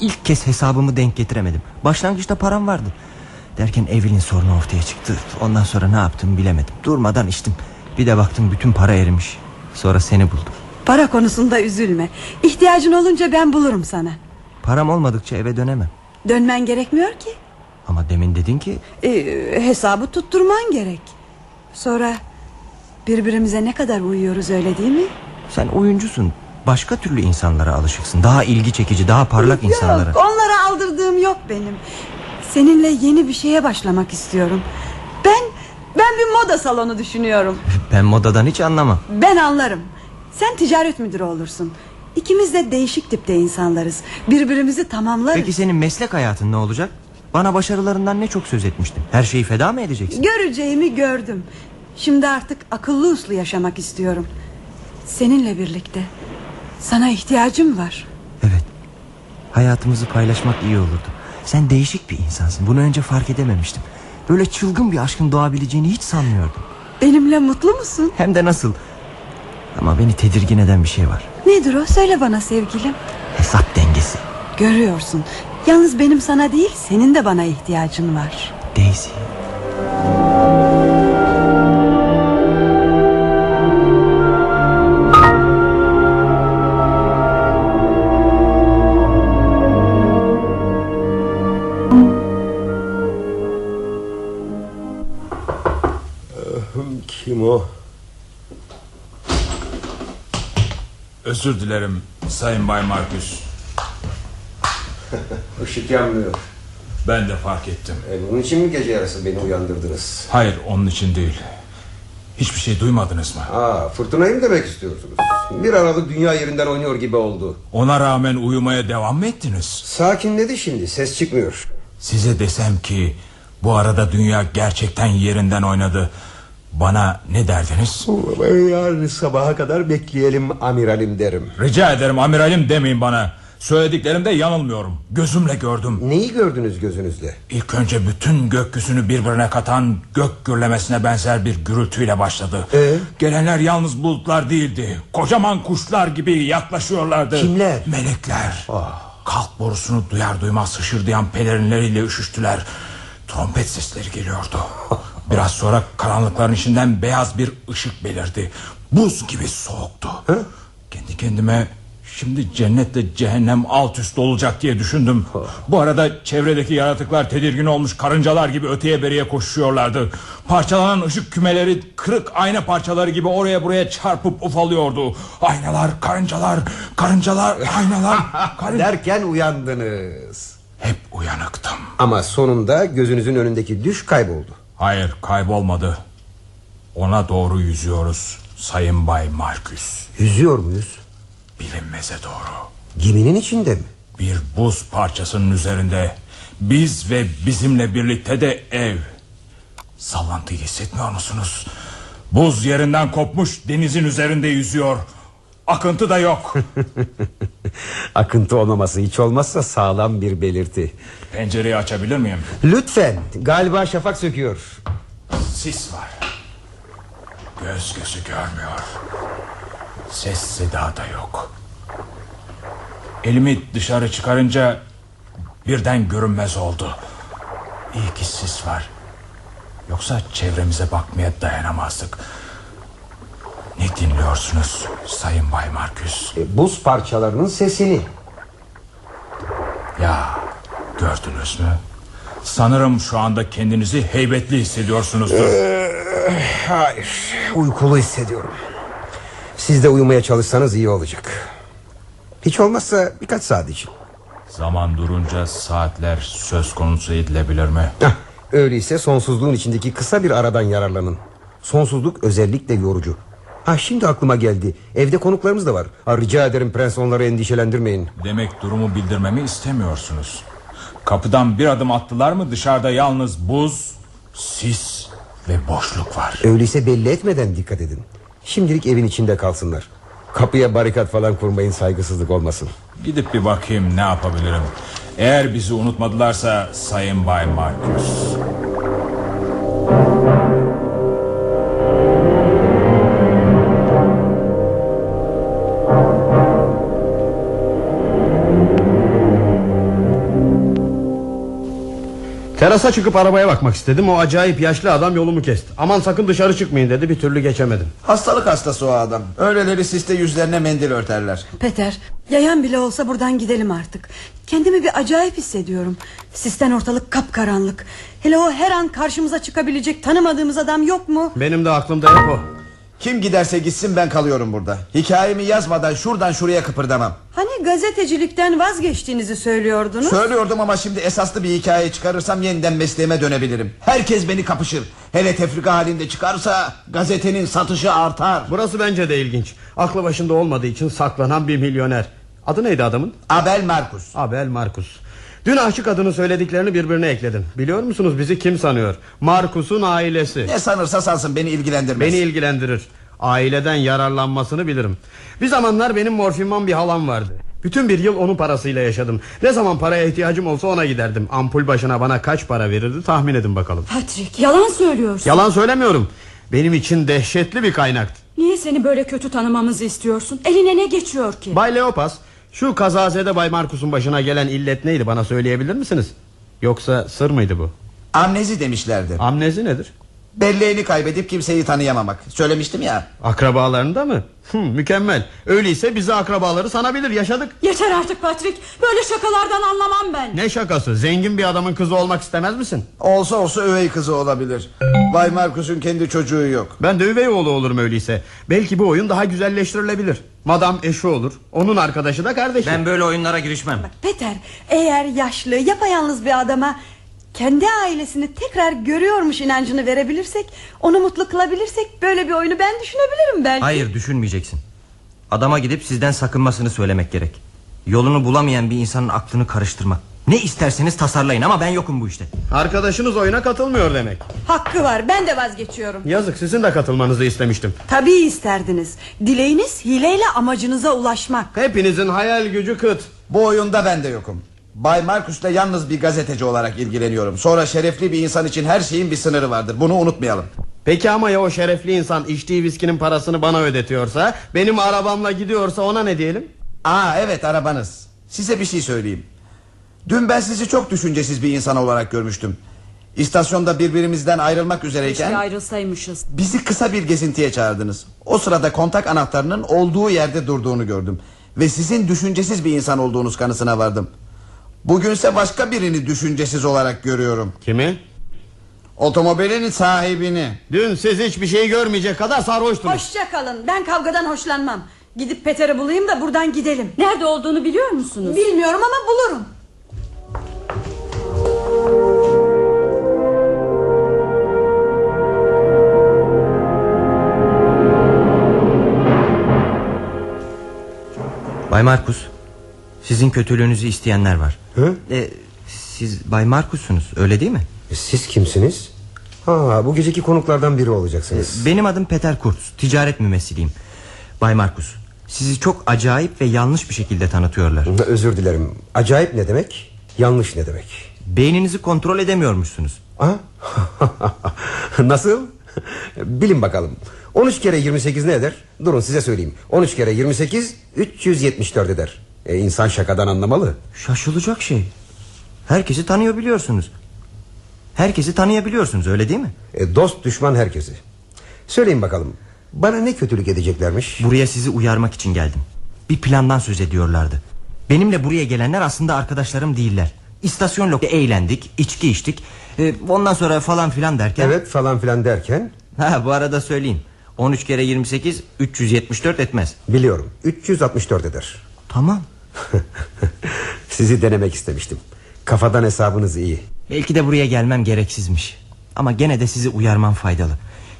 İlk kez hesabımı denk getiremedim. Başlangıçta param vardı. Derken Evelyn sorunu ortaya çıktı. Ondan sonra ne yaptım bilemedim. Durmadan içtim. Bir de baktım bütün para erimiş. Sonra seni buldum. Para konusunda üzülme. İhtiyacın olunca ben bulurum sana. Param olmadıkça eve dönemem. Dönmen gerekmiyor ki. Ama demin dedin ki Ee, hesabı tutturman gerek. Sonra birbirimize ne kadar uyuyoruz öyle değil mi? sen oyuncusun. Başka türlü insanlara alışıksın. Daha ilgi çekici, daha parlak insanlara. Yok onlara aldırdığım yok benim. Seninle yeni bir şeye başlamak istiyorum. Ben ben bir moda salonu düşünüyorum. Ben modadan hiç anlamam. Ben anlarım. Sen ticaret müdürü olursun. İkimiz de değişik tipte insanlarız. Birbirimizi tamamlarız. Peki senin meslek hayatın ne olacak? Bana başarılarından ne çok söz etmiştin. Her şeyi feda mı edeceksin? Göreceğimi gördüm. Şimdi artık akıllı uslu yaşamak istiyorum. Seninle birlikte. Sana ihtiyacım var. Hayatımızı paylaşmak iyi olurdu. Sen değişik bir insansın. Bunu önce fark edememiştim. Böyle çılgın bir aşkın doğabileceğini hiç sanmıyordum. Benimle mutlu musun? Hem de nasıl? Ama beni tedirgin eden bir şey var. Nedir o? Söyle bana sevgilim. Hesap dengesi. Görüyorsun. Yalnız benim sana değil, senin de bana ihtiyacın var. Daisy. Özür dilerim Sayın Bay Marcus. Işık yanmıyor. Ben de fark ettim. E, bunun için mi gece yarısı beni uyandırdınız? Hayır onun için değil. Hiçbir şey duymadınız mı? Aa, fırtınayı mı demek istiyorsunuz? Bir aralık dünya yerinden oynuyor gibi oldu. Ona rağmen uyumaya devam mı ettiniz? Sakinledi şimdi ses çıkmıyor. Size desem ki bu arada dünya gerçekten yerinden oynadı. Bana ne derdiniz? Yarın sabaha kadar bekleyelim amiralim derim. Rica ederim amiralim demeyin bana. Söylediklerimde yanılmıyorum. Gözümle gördüm. Neyi gördünüz gözünüzle? İlk önce bütün gökyüzünü birbirine katan gök gürlemesine benzer bir gürültüyle başladı. Ee? Gelenler yalnız bulutlar değildi. Kocaman kuşlar gibi yaklaşıyorlardı. Kimler? Melekler. Kalk borusunu duyar duymaz hışırdayan pelerinleriyle üşüştüler. Trompet sesleri geliyordu. Biraz sonra karanlıkların içinden beyaz bir ışık belirdi. Buz gibi soğuktu. Kendi kendime şimdi cennetle cehennem alt üst olacak diye düşündüm. Bu arada çevredeki yaratıklar tedirgin olmuş karıncalar gibi öteye beriye koşuyorlardı. Parçalanan ışık kümeleri kırık ayna parçaları gibi oraya buraya çarpıp ufalıyordu. Aynalar, karıncalar, karıncalar, aynalar. karın- Derken uyandınız. Hep uyanıktım. Ama sonunda gözünüzün önündeki düş kayboldu. Hayır kaybolmadı. Ona doğru yüzüyoruz Sayın Bay Marcus. Yüzüyor muyuz? Bilinmeze doğru. Geminin içinde mi? Bir buz parçasının üzerinde biz ve bizimle birlikte de ev. Sallantıyı hissetmiyor musunuz? Buz yerinden kopmuş denizin üzerinde yüzüyor. Akıntı da yok. Akıntı olmaması hiç olmazsa sağlam bir belirti. Pencereyi açabilir miyim? Lütfen galiba şafak söküyor. Sis var. Göz gözü görmüyor. Ses seda da yok. Elimi dışarı çıkarınca birden görünmez oldu. İyi ki sis var. Yoksa çevremize bakmaya dayanamazdık. Ne dinliyorsunuz Sayın Bay Marcus? E, buz parçalarının sesini. Ya gördünüz mü? Sanırım şu anda kendinizi heybetli hissediyorsunuzdur. Ee, hayır uykulu hissediyorum. Siz de uyumaya çalışsanız iyi olacak. Hiç olmazsa birkaç saat için. Zaman durunca saatler söz konusu edilebilir mi? Heh, öyleyse sonsuzluğun içindeki kısa bir aradan yararlanın. Sonsuzluk özellikle yorucu. Ha şimdi aklıma geldi. Evde konuklarımız da var. Ha, rica ederim prens onları endişelendirmeyin. Demek durumu bildirmemi istemiyorsunuz. Kapıdan bir adım attılar mı dışarıda yalnız buz, sis ve boşluk var. Öyleyse belli etmeden dikkat edin. Şimdilik evin içinde kalsınlar. Kapıya barikat falan kurmayın saygısızlık olmasın. Gidip bir bakayım ne yapabilirim. Eğer bizi unutmadılarsa Sayın Bay Marcus. Terasa çıkıp arabaya bakmak istedim. O acayip yaşlı adam yolumu kesti. Aman sakın dışarı çıkmayın dedi. Bir türlü geçemedim. Hastalık hastası o adam. Öyleleri siste yüzlerine mendil örterler. Peter yayan bile olsa buradan gidelim artık. Kendimi bir acayip hissediyorum. Sisten ortalık kapkaranlık. Hele o her an karşımıza çıkabilecek tanımadığımız adam yok mu? Benim de aklımda hep o Kim giderse gitsin ben kalıyorum burada Hikayemi yazmadan şuradan şuraya kıpırdamam Hani gazetecilikten vazgeçtiğinizi söylüyordunuz Söylüyordum ama şimdi esaslı bir hikaye çıkarırsam yeniden mesleğime dönebilirim. Herkes beni kapışır. Hele tefrika halinde çıkarsa gazetenin satışı artar. Burası bence de ilginç Aklı başında olmadığı için saklanan bir milyoner Adı neydi adamın? Abel Markus Abel Markus Dün aşık adını söylediklerini birbirine ekledin. Biliyor musunuz bizi kim sanıyor? Markus'un ailesi. Ne sanırsa sansın beni ilgilendirmez. Beni ilgilendirir. Aileden yararlanmasını bilirim. Bir zamanlar benim morfinman bir halam vardı. Bütün bir yıl onun parasıyla yaşadım. Ne zaman paraya ihtiyacım olsa ona giderdim. Ampul başına bana kaç para verirdi tahmin edin bakalım. Patrick yalan söylüyorsun. Yalan söylemiyorum. Benim için dehşetli bir kaynaktı. Niye seni böyle kötü tanımamızı istiyorsun? Eline ne geçiyor ki? Bay Leopas Şu kazazede Bay Markus'un başına gelen illet neydi? Bana söyleyebilir misiniz? Yoksa sır mıydı bu? Amnezi demişlerdi. Amnezi nedir Belleğini kaybedip kimseyi tanıyamamak. Söylemiştim ya. Akrabalarında mı? Hı, mükemmel. Öyleyse bizi akrabaları sanabilir yaşadık. Yeter artık Patrick Böyle şakalardan anlamam ben Ne şakası? Zengin bir adamın kızı olmak istemez misin? Olsa olsa övey kızı olabilir. Bay Markus'un kendi çocuğu yok. Ben de üvey oğlu olurum öyleyse. Belki bu oyun daha güzelleştirilebilir. Madam eşi olur. Onun arkadaşı da kardeşi. Ben böyle oyunlara girişmem. Peter eğer yaşlı yapayalnız bir adama kendi ailesini tekrar görüyormuş inancını verebilirsek onu mutlu kılabilirsek böyle bir oyunu ben düşünebilirim belki. Hayır düşünmeyeceksin. Adama gidip sizden sakınmasını söylemek gerek. Yolunu bulamayan bir insanın aklını karıştırmak. Ne isterseniz tasarlayın ama ben yokum bu işte. Arkadaşınız oyuna katılmıyor demek. Hakkı var ben de vazgeçiyorum. Yazık sizin de katılmanızı istemiştim. Tabii isterdiniz. Dileğiniz hileyle amacınıza ulaşmak. Hepinizin hayal gücü kıt. Bu oyunda ben de yokum. Bay Markus'la yalnız bir gazeteci olarak ilgileniyorum. Sonra şerefli bir insan için her şeyin bir sınırı vardır. Bunu unutmayalım. Peki ama ya o şerefli insan içtiği viskinin parasını bana ödetiyorsa... ...benim arabamla gidiyorsa ona ne diyelim? Aa evet arabanız. Size bir şey söyleyeyim. Dün ben sizi çok düşüncesiz bir insan olarak görmüştüm. İstasyonda birbirimizden ayrılmak üzereyken... Keşke ayrılsaymışız Bizi kısa bir gezintiye çağırdınız. O sırada kontak anahtarının olduğu yerde durduğunu gördüm. Ve sizin düşüncesiz bir insan olduğunuz kanısına vardım. Bugünse başka birini düşüncesiz olarak görüyorum. Kimi? Otomobilin sahibini. Dün siz hiçbir şey görmeyecek kadar sarhoştunuz. Hoşça kalın ben kavgadan hoşlanmam. Gidip Peter'i bulayım da buradan gidelim. Nerede olduğunu biliyor musunuz? Bilmiyorum ama bulurum. Bay Markus Sizin kötülüğünüzü isteyenler var Hı? e, Siz Bay Markus'sunuz öyle değil mi? E, Siz kimsiniz? Ha, bu geceki konuklardan biri olacaksınız. Benim adım Peter Kurz Ticaret mümessiliyim Bay Markus Sizi çok acayip ve yanlış bir şekilde tanıtıyorlar Özür dilerim. Acayip ne demek? Yanlış ne demek? Beyninizi kontrol edemiyormuşsunuz Ha? Nasıl? Bilin bakalım. 13 kere 28 ne eder? Durun size söyleyeyim. 13 kere 28 374 eder. E, insan şakadan anlamalı. Şaşılacak şey Herkesi tanıyor biliyorsunuz Herkesi tanıyabiliyorsunuz öyle değil mi? E, dost düşman herkesi. Söyleyin bakalım. Bana ne kötülük edeceklermiş? Buraya sizi uyarmak için geldim Bir plandan söz ediyorlardı Benimle buraya gelenler aslında arkadaşlarım değiller İstasyon lokta eğlendik içki içtik Ee, Ondan sonra falan filan derken Evet falan filan derken Ha bu arada söyleyeyim 13 kere 28 374 etmez biliyorum 364 eder. Tamam Sizi denemek istemiştim. Kafadan hesabınız iyi. Belki de buraya gelmem gereksizmiş Ama gene de sizi uyarmam faydalı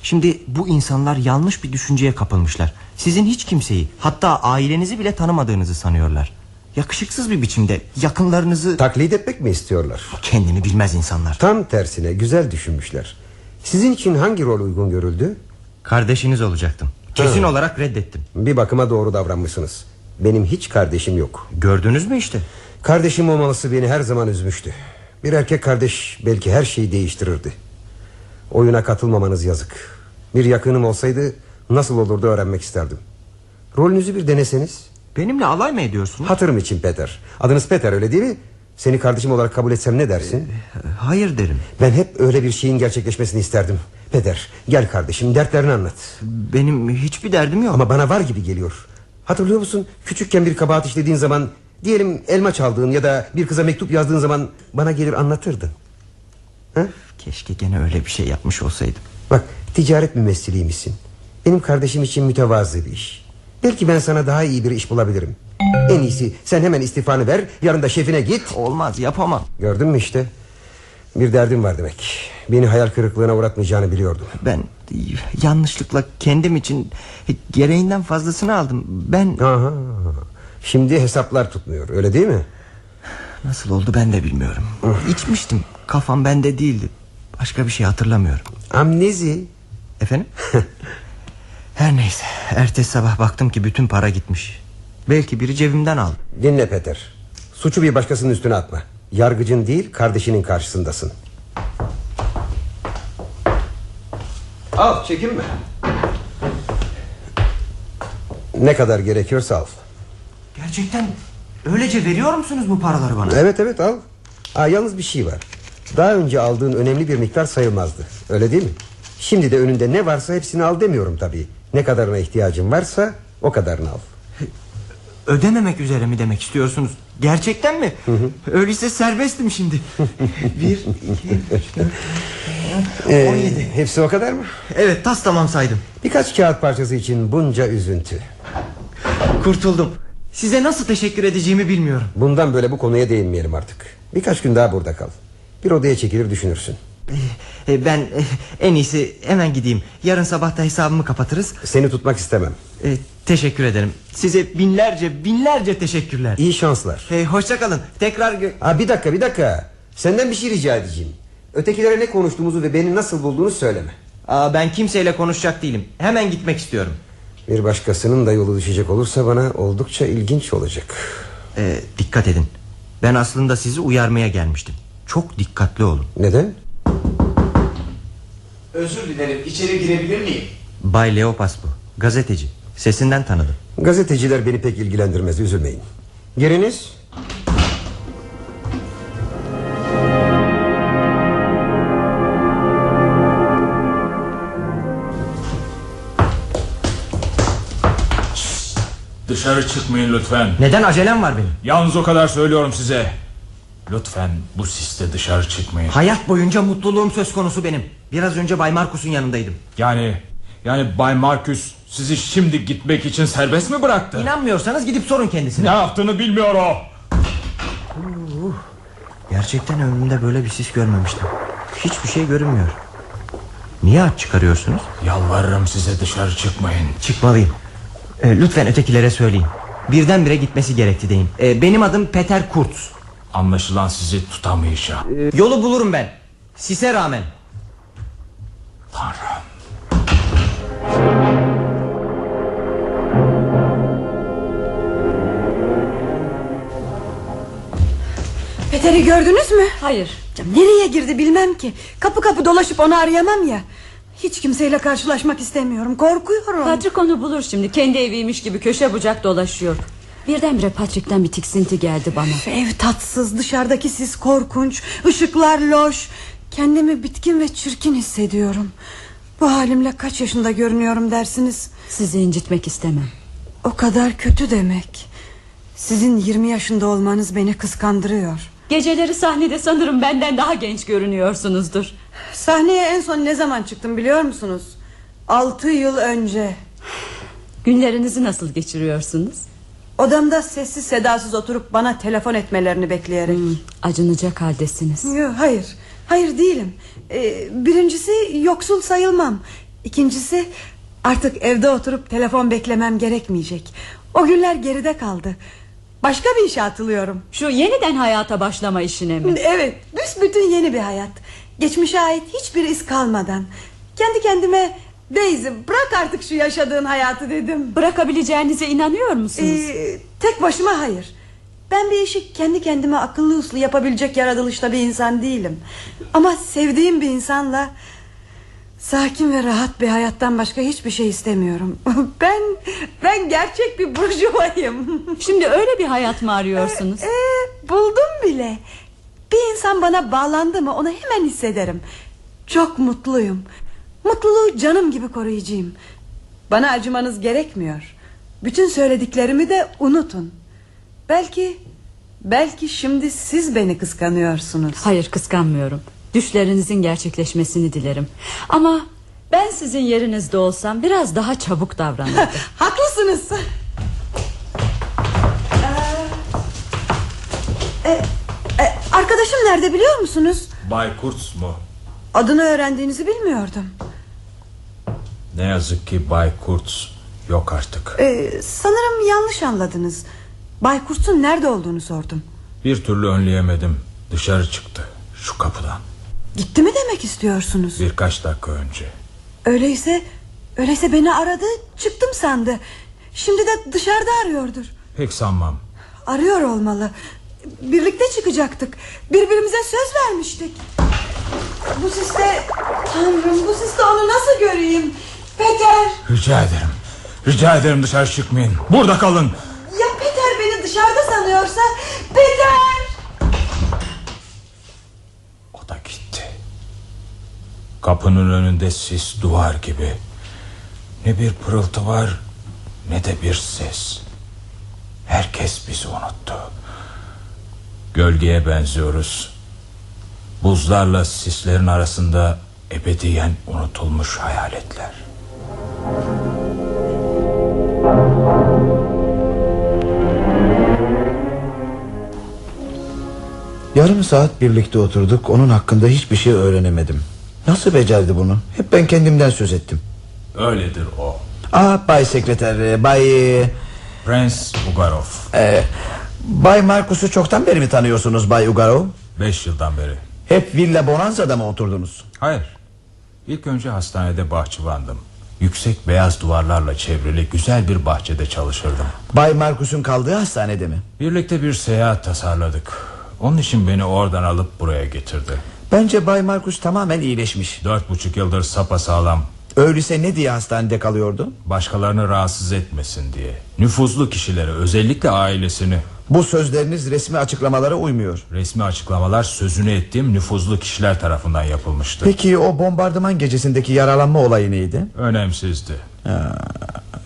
Şimdi bu insanlar yanlış bir düşünceye kapılmışlar Sizin hiç kimseyi hatta ailenizi bile tanımadığınızı sanıyorlar Yakışıksız bir biçimde yakınlarınızı Taklit etmek mi istiyorlar? Kendini bilmez insanlar Tam tersine güzel düşünmüşler. Sizin için hangi rol uygun görüldü? Kardeşiniz olacaktım Kesin Ha. olarak reddettim Bir bakıma doğru davranmışsınız. Benim hiç kardeşim yok. Gördünüz mü işte Kardeşim olmaması beni her zaman üzmüştü. Bir erkek kardeş belki her şeyi değiştirirdi. Oyuna katılmamanız yazık. Bir yakınım olsaydı nasıl olurdu öğrenmek isterdim. Rolünüzü bir deneseniz. Benimle alay mı ediyorsunuz? Hatırım için Peter. Adınız Peter öyle değil mi? Seni kardeşim olarak kabul etsem ne dersin? Hayır derim. Ben hep öyle bir şeyin gerçekleşmesini isterdim. Peder gel kardeşim dertlerini anlat. Benim hiçbir derdim yok. Ama bana var gibi geliyor. Hatırlıyor musun? Küçükken bir kabahat işlediğin zaman... ...diyelim elma çaldığın ya da bir kıza mektup yazdığın zaman... ...bana gelir anlatırdın. Ha? Keşke gene öyle bir şey yapmış olsaydım. Bak ticaret mümessiliymişsin. Benim kardeşim için mütevazı bir iş. Belki ben sana daha iyi bir iş bulabilirim. En iyisi sen hemen istifanı ver Yarın da şefine git Olmaz yapamam Gördün mü işte Bir derdim var demek. Beni hayal kırıklığına uğratmayacağını biliyordum. Ben yanlışlıkla kendim için Gereğinden fazlasını aldım. Ben Aha, Şimdi hesaplar tutmuyor öyle değil mi? Nasıl oldu ben de bilmiyorum. İçmiştim. Kafam bende değildi. Başka bir şey hatırlamıyorum. Amnezi. Efendim? Her neyse. Ertesi sabah baktım ki bütün para gitmiş. Belki biri cebimden aldı. Dinle Peter. Suçu bir başkasının üstüne atma Yargıcın değil kardeşinin karşısındasın. Al çekinme Ne kadar gerekiyorsa al Gerçekten öylece veriyor musunuz bu paraları bana? Evet evet al Aa, Yalnız bir şey var. Daha önce aldığın önemli bir miktar sayılmazdı. Öyle değil mi? Şimdi de önünde ne varsa hepsini al demiyorum tabii. Ne kadarına ihtiyacın varsa o kadarını al Ödememek üzere mi demek istiyorsunuz? Gerçekten mi? Hı hı. Öyleyse serbestim şimdi. Bir iki üç dört ee, On yedi. Hepsi o kadar mı? Evet tas tamam saydım. Birkaç kağıt parçası için bunca üzüntü. Kurtuldum. Size nasıl teşekkür edeceğimi bilmiyorum. Bundan böyle bu konuya değinmeyelim artık. Birkaç gün daha burada kal. Bir odaya çekilir düşünürsün. Ee, Ben e, en iyisi hemen gideyim. Yarın sabah da hesabımı kapatırız. Seni tutmak istemem ee, Teşekkür ederim. Size binlerce binlerce teşekkürler. İyi şanslar. Ee, Hoşçakalın tekrar gö- Aa, Bir dakika bir dakika. Senden bir şey rica edeceğim. Ötekilere ne konuştuğumuzu ve beni nasıl bulduğunu söyleme. Aa, Ben kimseyle konuşacak değilim. Hemen gitmek istiyorum. Bir başkasının da yolu düşecek olursa bana oldukça ilginç olacak. Ee, Dikkat edin. Ben aslında sizi uyarmaya gelmiştim. Çok dikkatli olun. Neden? Özür dilerim içeri girebilir miyim? Bay Leopas bu. Gazeteci Sesinden tanıdım. Gazeteciler beni pek ilgilendirmez üzülmeyin. Giriniz. Dışarı çıkmayın lütfen. Neden? Acelem var benim. Yalnız o kadar söylüyorum size. Lütfen bu siste dışarı çıkmayın. Hayat boyunca mutluluğum söz konusu benim. Biraz önce Bay Markus'un yanındaydım. Yani Yani Bay Markus sizi şimdi gitmek için serbest mi bıraktı? İnanmıyorsanız gidip sorun kendisine. Ne yaptığını bilmiyor o. Uh, Gerçekten ömrümde böyle bir sis görmemiştim. Hiçbir şey görünmüyor. Niye aç çıkarıyorsunuz? Yalvarırım size dışarı çıkmayın. Çıkmalıyım. E, Lütfen ötekilere söyleyin Birdenbire gitmesi gerekti deyin e, Benim adım Peter Kurtz. Anlaşılan sizi tutamayacağım. E, Yolu bulurum ben. Sise rağmen. Tanrım Peter'i gördünüz mü? Hayır. Canım, nereye girdi bilmem ki. Kapı kapı dolaşıp onu arayamam ya. Hiç kimseyle karşılaşmak istemiyorum. Korkuyorum. Patrick onu bulur şimdi. Kendi eviymiş gibi köşe bucak dolaşıyor. Birdenbire Patrick'ten bir tiksinti geldi bana. Üf, ev tatsız, dışarıdaki sis korkunç, ışıklar loş. Kendimi bitkin ve çirkin hissediyorum. Bu halimle kaç yaşında görünüyorum dersiniz? Sizi incitmek istemem. O kadar kötü demek. Sizin 20 yaşında olmanız beni kıskandırıyor. Geceleri sahnede sanırım benden daha genç görünüyorsunuzdur. Sahneye en son ne zaman çıktım biliyor musunuz? Altı yıl önce. Günlerinizi nasıl geçiriyorsunuz? Odamda sessiz sedasız oturup bana telefon etmelerini bekleyerek. Hmm, acınacak haldesiniz. Yok, hayır, hayır değilim. Ee, birincisi yoksul sayılmam. İkincisi artık evde oturup telefon beklemem gerekmeyecek. O günler geride kaldı. Başka bir işe atılıyorum. Şu yeniden hayata başlama işine mi? Evet, büsbütün yeni bir hayat. Geçmişe ait hiçbir iz kalmadan. Kendi kendime Daisy bırak artık şu yaşadığın hayatı dedim. Bırakabileceğinize inanıyor musunuz? Ee, tek başıma hayır. Ben bir işi kendi kendime akıllı uslu yapabilecek yaratılışta bir insan değilim. Ama sevdiğim bir insanla Sakin ve rahat bir hayattan başka hiçbir şey istemiyorum. Ben ben gerçek bir burjuvayım. Şimdi öyle bir hayat mı arıyorsunuz? Ee, buldum bile. Bir insan bana bağlandı mı onu hemen hissederim. Çok mutluyum. Mutluluğu canım gibi koruyacağım. Bana acımanız gerekmiyor. Bütün söylediklerimi de unutun. Belki belki şimdi siz beni kıskanıyorsunuz. Hayır kıskanmıyorum. Düşlerinizin gerçekleşmesini dilerim. Ama ben sizin yerinizde olsam biraz daha çabuk davranırdım. Haklısınız. Ee, e, e, arkadaşım nerede biliyor musunuz? Bay Kurtz mu? Adını öğrendiğinizi bilmiyordum. Ne yazık ki Bay Kurtz yok artık. Ee, sanırım yanlış anladınız. Bay Kurtz'un nerede olduğunu sordum. Bir türlü önleyemedim. Dışarı çıktı. Şu kapıdan. Gitti mi demek istiyorsunuz? Birkaç dakika önce. Öyleyse öyleyse beni aradı çıktım sandı. Şimdi de dışarıda arıyordur. Pek sanmam. Arıyor olmalı. Birlikte çıkacaktık. Birbirimize söz vermiştik. Bu siste Tanrım bu siste onu nasıl göreyim? Peter Rica ederim. Rica ederim dışarı çıkmayın. Burada kalın. ya Peter beni dışarıda sanıyorsa Peter O da gitti. Kapının önünde sis duvar gibi. Ne bir pırıltı var ne de bir ses. Herkes bizi unuttu. Gölgeye benziyoruz. Buzlarla sislerin arasında ebediyen unutulmuş hayaletler. Yarım saat birlikte oturduk onun hakkında hiçbir şey öğrenemedim Nasıl becerdi bunu hep ben kendimden söz ettim Öyledir o. Aa Bay Sekreter Bay Prens Ugarov. Ee, Bay Markus'u çoktan beri mi tanıyorsunuz Bay Ugarov Beş yıldan beri. Hep Villa Bonanza'da mı oturdunuz Hayır. İlk önce hastanede bahçıvandım. Yüksek beyaz duvarlarla çevrili güzel bir bahçede çalışırdım. Bay Markus'un kaldığı hastanede mi Birlikte bir seyahat tasarladık. Onun için beni oradan alıp buraya getirdi. Bence Bay Markus tamamen iyileşmiş Dört buçuk yıldır sapasağlam. Öyleyse ne diye hastanede kalıyordu Başkalarını rahatsız etmesin diye. Nüfuzlu kişileri özellikle ailesini. Bu sözleriniz resmi açıklamalara uymuyor Resmi açıklamalar sözünü ettiğim nüfuzlu kişiler tarafından yapılmıştı. Peki o bombardıman gecesindeki yaralanma olayı neydi Önemsizdi.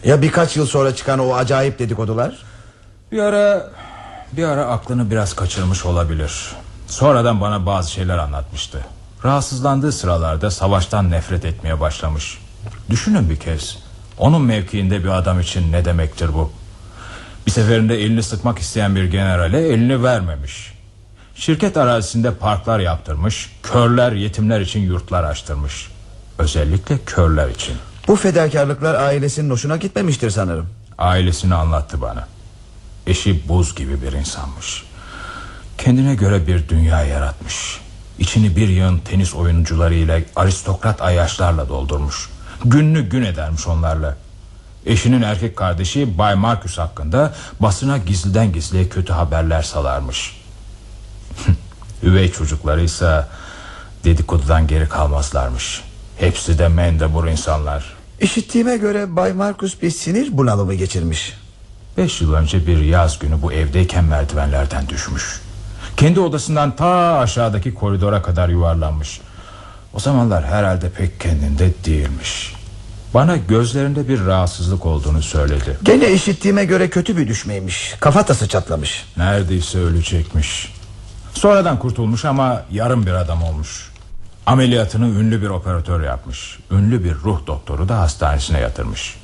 Ya birkaç yıl sonra çıkan o acayip dedikodular Bir ara bir ara aklını biraz kaçırmış olabilir. Sonradan bana bazı şeyler anlatmıştı. Rahatsızlandığı sıralarda savaştan nefret etmeye başlamış. Düşünün bir kez. Onun mevkiinde bir adam için ne demektir bu? Bir seferinde elini sıkmak isteyen bir generale elini vermemiş. Şirket arazisinde parklar yaptırmış, körler, yetimler için yurtlar açtırmış. Özellikle körler için. Bu fedakarlıklar ailesinin hoşuna gitmemiştir sanırım Ailesini anlattı bana. Eşi buz gibi bir insanmış. Kendine göre bir dünya yaratmış. İçini bir yığın tenis oyuncularıyla aristokrat ayyaşlarla doldurmuş. Günlü gün edermiş onlarla. Eşinin erkek kardeşi Bay Marcus hakkında basına gizliden gizliye kötü haberler salarmış. Üvey çocukları ise dedikodudan geri kalmazlarmış. Hepsi de mendebur insanlar. İşittiğime göre Bay Markus bir sinir bunalımı geçirmiş Beş yıl önce bir yaz günü bu evdeyken merdivenlerden düşmüş. Kendi odasından ta aşağıdaki koridora kadar yuvarlanmış. O zamanlar herhalde pek kendinde değilmiş. Bana gözlerinde bir rahatsızlık olduğunu söyledi. Gene işittiğime göre kötü bir düşmeymiş Kafatası çatlamış Neredeyse ölecekmiş. Sonradan kurtulmuş ama yarım bir adam olmuş. Ameliyatını ünlü bir operatör yapmış. Ünlü bir ruh doktoru da hastanesine yatırmış.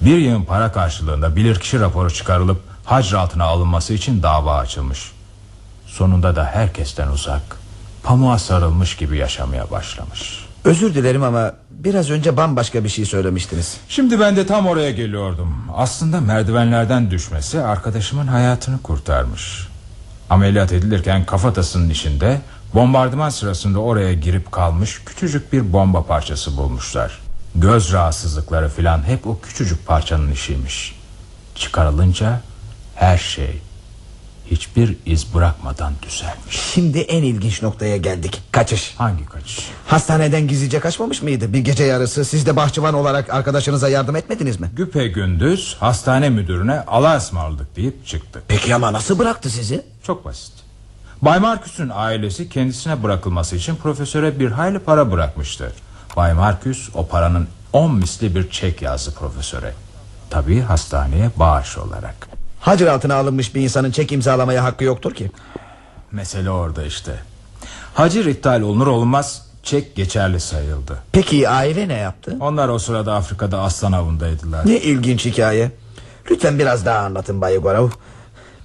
Bir yığın para karşılığında bilirkişi raporu çıkarılıp hacr altına alınması için dava açılmış. Sonunda da herkesten uzak, pamuğa sarılmış gibi yaşamaya başlamış. Özür dilerim ama biraz önce bambaşka bir şey söylemiştiniz Şimdi ben de tam oraya geliyordum. Aslında merdivenlerden düşmesi arkadaşımın hayatını kurtarmış. Ameliyat edilirken kafatasının içinde bombardıman sırasında oraya girip kalmış küçücük bir bomba parçası bulmuşlar. Göz rahatsızlıkları filan hep o küçücük parçanın işiymiş. Çıkarılınca her şey hiçbir iz bırakmadan düzelmiş. Şimdi en ilginç noktaya geldik. Kaçış. Hangi kaçış? Hastaneden gizlice kaçmamış mıydı? Bir gece yarısı siz de bahçıvan olarak arkadaşınıza yardım etmediniz mi? Güpe gündüz hastane müdürüne Allah'a ısmarladık deyip çıktı. Peki ama nasıl bıraktı sizi? Çok basit. Bay Marcus'un ailesi kendisine bırakılması için profesöre bir hayli para bırakmıştı. Bay Marcus o paranın on misli bir çek yazdı profesöre. Tabii hastaneye bağış olarak. Hacer altına alınmış bir insanın çek imzalamaya hakkı yoktur ki. Mesele orada işte. Hacir iptal olunur olmaz çek geçerli sayıldı. Peki aile ne yaptı? Onlar o sırada Afrika'da aslan avındaydılar. Ne ilginç hikaye. Lütfen biraz daha anlatın Bay Gorov.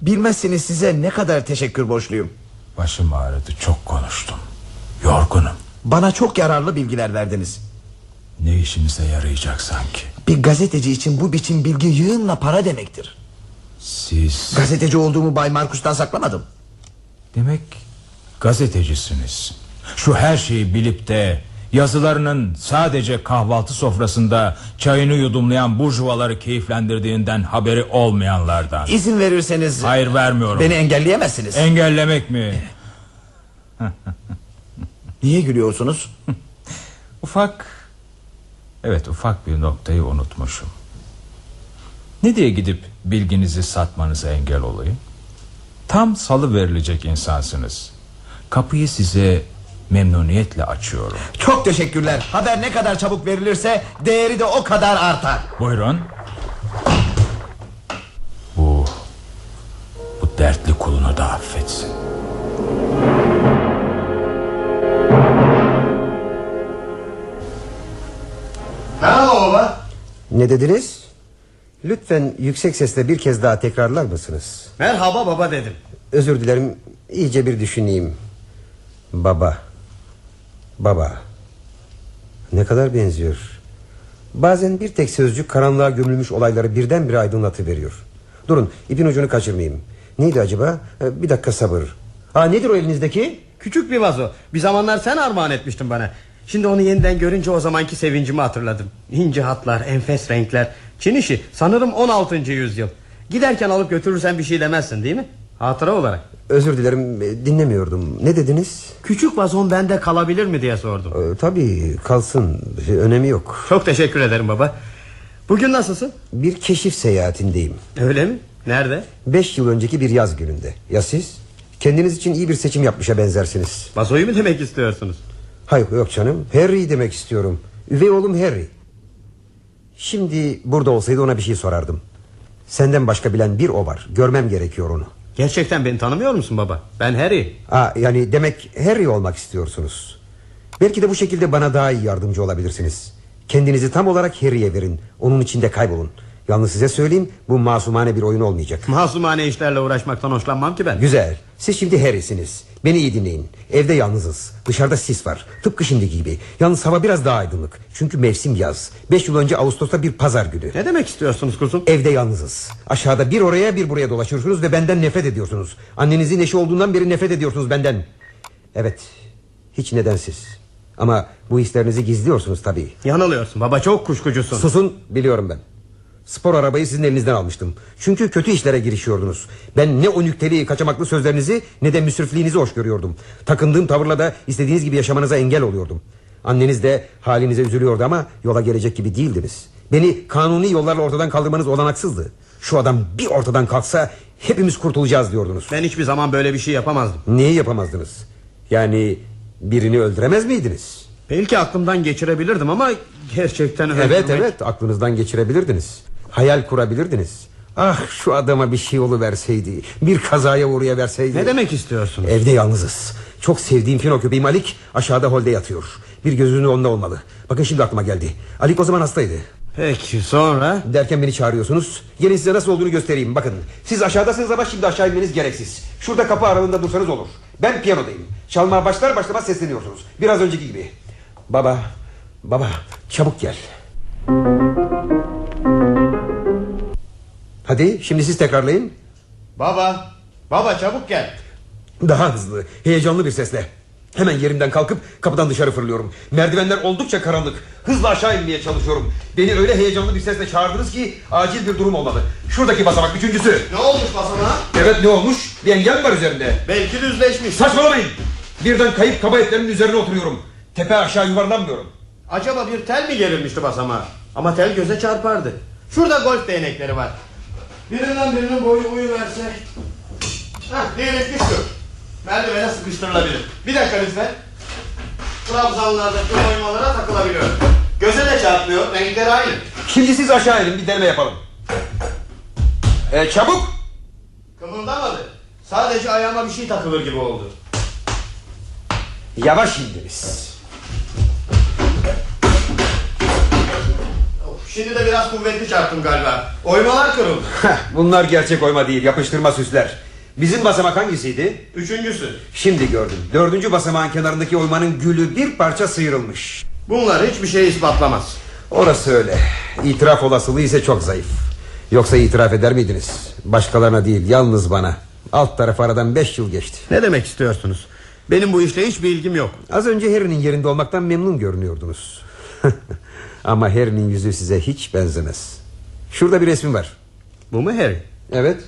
Bilmezsiniz size ne kadar teşekkür borçluyum. Başım ağrıdı çok konuştum. Yorgunum. Bana çok yararlı bilgiler verdiniz. Ne işimize yarayacak sanki? Bir gazeteci için bu biçim bilgi yığınla para demektir. Siz... Gazeteci olduğumu Bay Markus'tan saklamadım. Demek gazetecisiniz. Şu her şeyi bilip de yazılarının sadece kahvaltı sofrasında çayını yudumlayan burjuvaları keyiflendirdiğinden haberi olmayanlardan. İzin verirseniz... Hayır vermiyorum. Beni engelleyemezsiniz. Engellemek mi? Niye gülüyorsunuz? ufak... Evet ufak bir noktayı unutmuşum. Ne diye gidip bilginizi satmanıza engel olayım? Tam salı verilecek insansınız. Kapıyı size memnuniyetle açıyorum. Çok teşekkürler. Haber ne kadar çabuk verilirse değeri de o kadar artar. Buyurun. Bu bu dertli kulunu da affetsin. Merhaba baba. Ne dediniz? Lütfen yüksek sesle bir kez daha tekrarlar mısınız? Merhaba baba dedim. Özür dilerim iyice bir düşüneyim. Baba. Baba. Ne kadar benziyor. Bazen bir tek sözcük karanlığa gömülmüş olayları birdenbire aydınlatıveriyor. Durun ipin ucunu kaçırmayayım. Neydi acaba? Ee, Bir dakika sabır. Ha nedir o elinizdeki? Küçük bir vazo. Bir zamanlar sen armağan etmiştin bana. Şimdi onu yeniden görünce o zamanki sevincimi hatırladım. İnce hatlar enfes renkler Çin işi. Sanırım 16. yüzyıl. Giderken alıp götürürsen bir şey demezsin değil mi? Hatıra olarak. Özür dilerim e, dinlemiyordum. Ne dediniz? Küçük vazon bende kalabilir mi diye sordum. Ee, Tabii kalsın. Şey, Önemi yok. Çok teşekkür ederim baba. Bugün nasılsın? Bir keşif seyahatindeyim. Öyle mi? Nerede? Beş yıl önceki bir yaz gününde. Ya siz? Kendiniz için iyi bir seçim yapmışa benzersiniz. Vazoyu mu demek istiyorsunuz? Hayır yok canım. Harry demek istiyorum. Üvey oğlum Harry Şimdi burada olsaydı ona bir şey sorardım. Senden başka bilen bir o var. Görmem gerekiyor onu. Gerçekten beni tanımıyor musun baba? Ben Harry. Aa, Yani demek Harry olmak istiyorsunuz. Belki de bu şekilde bana daha iyi yardımcı olabilirsiniz. Kendinizi tam olarak Harry'e verin. Onun içinde kaybolun Yalnız size söyleyeyim bu masumane bir oyun olmayacak. Masumane işlerle uğraşmaktan hoşlanmam ki ben. Güzel. Siz şimdi Harry'siniz Beni iyi dinleyin. Evde yalnızız. Dışarıda sis var. Tıpkı şimdiki gibi. Yalnız hava biraz daha aydınlık. Çünkü mevsim yaz. Beş yıl önce Ağustos'ta bir pazar günü. Ne demek istiyorsunuz kuzum? Evde yalnızız. Aşağıda bir oraya bir buraya dolaşıyorsunuz Ve benden nefret ediyorsunuz. Annenizin eşi olduğundan beri nefret ediyorsunuz benden. Evet Hiç nedensiz. Ama bu hislerinizi gizliyorsunuz tabii. Yanılıyorsun. Baba çok kuşkucusun. Susun biliyorum ben Spor arabayı sizin elinizden almıştım. Çünkü kötü işlere girişiyordunuz. Ben ne o nükteli kaçamaklı sözlerinizi Ne de müsrifliğinizi hoş görüyordum. Takındığım tavırla da istediğiniz gibi yaşamanıza engel oluyordum. Anneniz de halinize üzülüyordu ama Yola gelecek gibi değildiniz. Beni kanuni yollarla ortadan kaldırmanız olanaksızdı. Şu adam bir ortadan kalksa Hepimiz kurtulacağız diyordunuz. Ben hiçbir zaman böyle bir şey yapamazdım. Neyi yapamazdınız Yani birini öldüremez miydiniz? Belki aklımdan geçirebilirdim ama Gerçekten öldürmek... Evet evet aklınızdan geçirebilirdiniz Hayal kurabilirdiniz. Ah şu adama bir şey oluverseydi Bir kazaya uğrayıverseydi Ne demek istiyorsunuz? Evde yalnızız. Çok sevdiğim fino köpeği Malik aşağıda holde yatıyor. Bir gözünün onda olmalı. Bakın şimdi aklıma geldi. Alik o zaman hastaydı. Peki sonra? Derken beni çağırıyorsunuz. Gelin size nasıl olduğunu göstereyim. Bakın siz aşağıdasınız ama şimdi aşağı inmeniz gereksiz. Şurada kapı aralığında dursanız olur. Ben piyanodayım. Çalmaya başlar başlamaz sesleniyorsunuz. Biraz önceki gibi. Baba Baba çabuk gel Hadi şimdi siz tekrarlayın Baba. Baba çabuk gel. Daha hızlı heyecanlı bir sesle Hemen yerimden kalkıp kapıdan dışarı fırlıyorum. Merdivenler oldukça karanlık. Hızla aşağı inmeye çalışıyorum. Beni öyle heyecanlı bir sesle çağırdınız ki acil bir durum olmalı. Şuradaki basamak üçüncüsü. Ne olmuş basamağa? Evet ne olmuş? Bir engel mi var üzerinde? Belki düzleşmiş. Saçmalamayın. Birden kayıp kaba etlerimin üzerine oturuyorum. Tepe aşağı yuvarlanmıyorum. Acaba bir tel mi gerilmişti basamağa? Ama tel göze çarpardı. Şurada golf değnekleri var. Birinden birinin boyu uyu verse. Hah diyelim ki şu. Merdivene sıkıştırılabilir. Bir dakika lütfen. Trabzanlardaki oymalara takılabiliyor. Göze de çarpmıyor. Renkleri aynı. Şimdi siz aşağı inin bir deneme yapalım. E, çabuk. Kımıldamadı. Sadece ayağıma bir şey takılır gibi oldu. Yavaş indiniz. Şimdi de biraz kuvvetli çarptım galiba. Oymalar kırıldı. Bunlar gerçek oyma değil yapıştırma süsler. Bizim basamak hangisiydi? Üçüncüsü. Şimdi gördüm. Dördüncü basamağın kenarındaki oymanın gülü bir parça sıyrılmış. Bunlar hiçbir şey ispatlamaz. Orası öyle. İtiraf olasılığı ise çok zayıf. Yoksa itiraf eder miydiniz? Başkalarına değil yalnız bana. Alt tarafı aradan beş yıl geçti. Ne demek istiyorsunuz? Benim bu işle hiçbir ilgim yok. Az önce Harry'nin yerinde olmaktan memnun görünüyordunuz. Ama Harry'nin yüzü size hiç benzemez. Şurada bir resmi var. Bu mu Harry? Evet.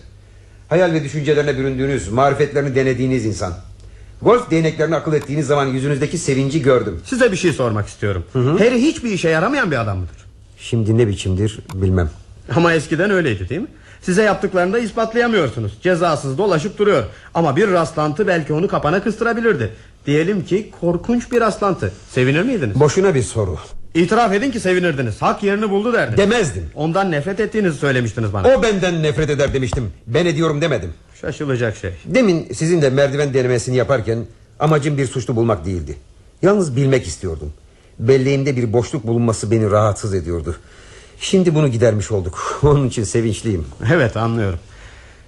Hayal ve düşüncelerine büründüğünüz, marifetlerini denediğiniz insan. Golf değneklerini akıl ettiğiniz zaman yüzünüzdeki sevinci gördüm. Size bir şey sormak istiyorum. Harry hiçbir işe yaramayan bir adam mıdır? Şimdi ne biçimdir bilmem. Ama eskiden öyleydi değil mi? Size yaptıklarını da ispatlayamıyorsunuz. Cezasız dolaşıp duruyor. Ama bir rastlantı belki onu kapana kıstırabilirdi. Diyelim ki korkunç bir rastlantı. Sevinir miydiniz? Boşuna bir soru. İtiraf edin ki sevinirdiniz. Hak yerini buldu derdim. Demezdim. Ondan nefret ettiğinizi söylemiştiniz bana. O benden nefret eder demiştim. Ben ediyorum demedim. Şaşılacak şey. Demin sizin de merdiven denemesini yaparken amacım bir suçlu bulmak değildi. Yalnız bilmek istiyordum. Belleğimde bir boşluk bulunması beni rahatsız ediyordu. Şimdi bunu gidermiş olduk. Onun için sevinçliyim. Evet anlıyorum.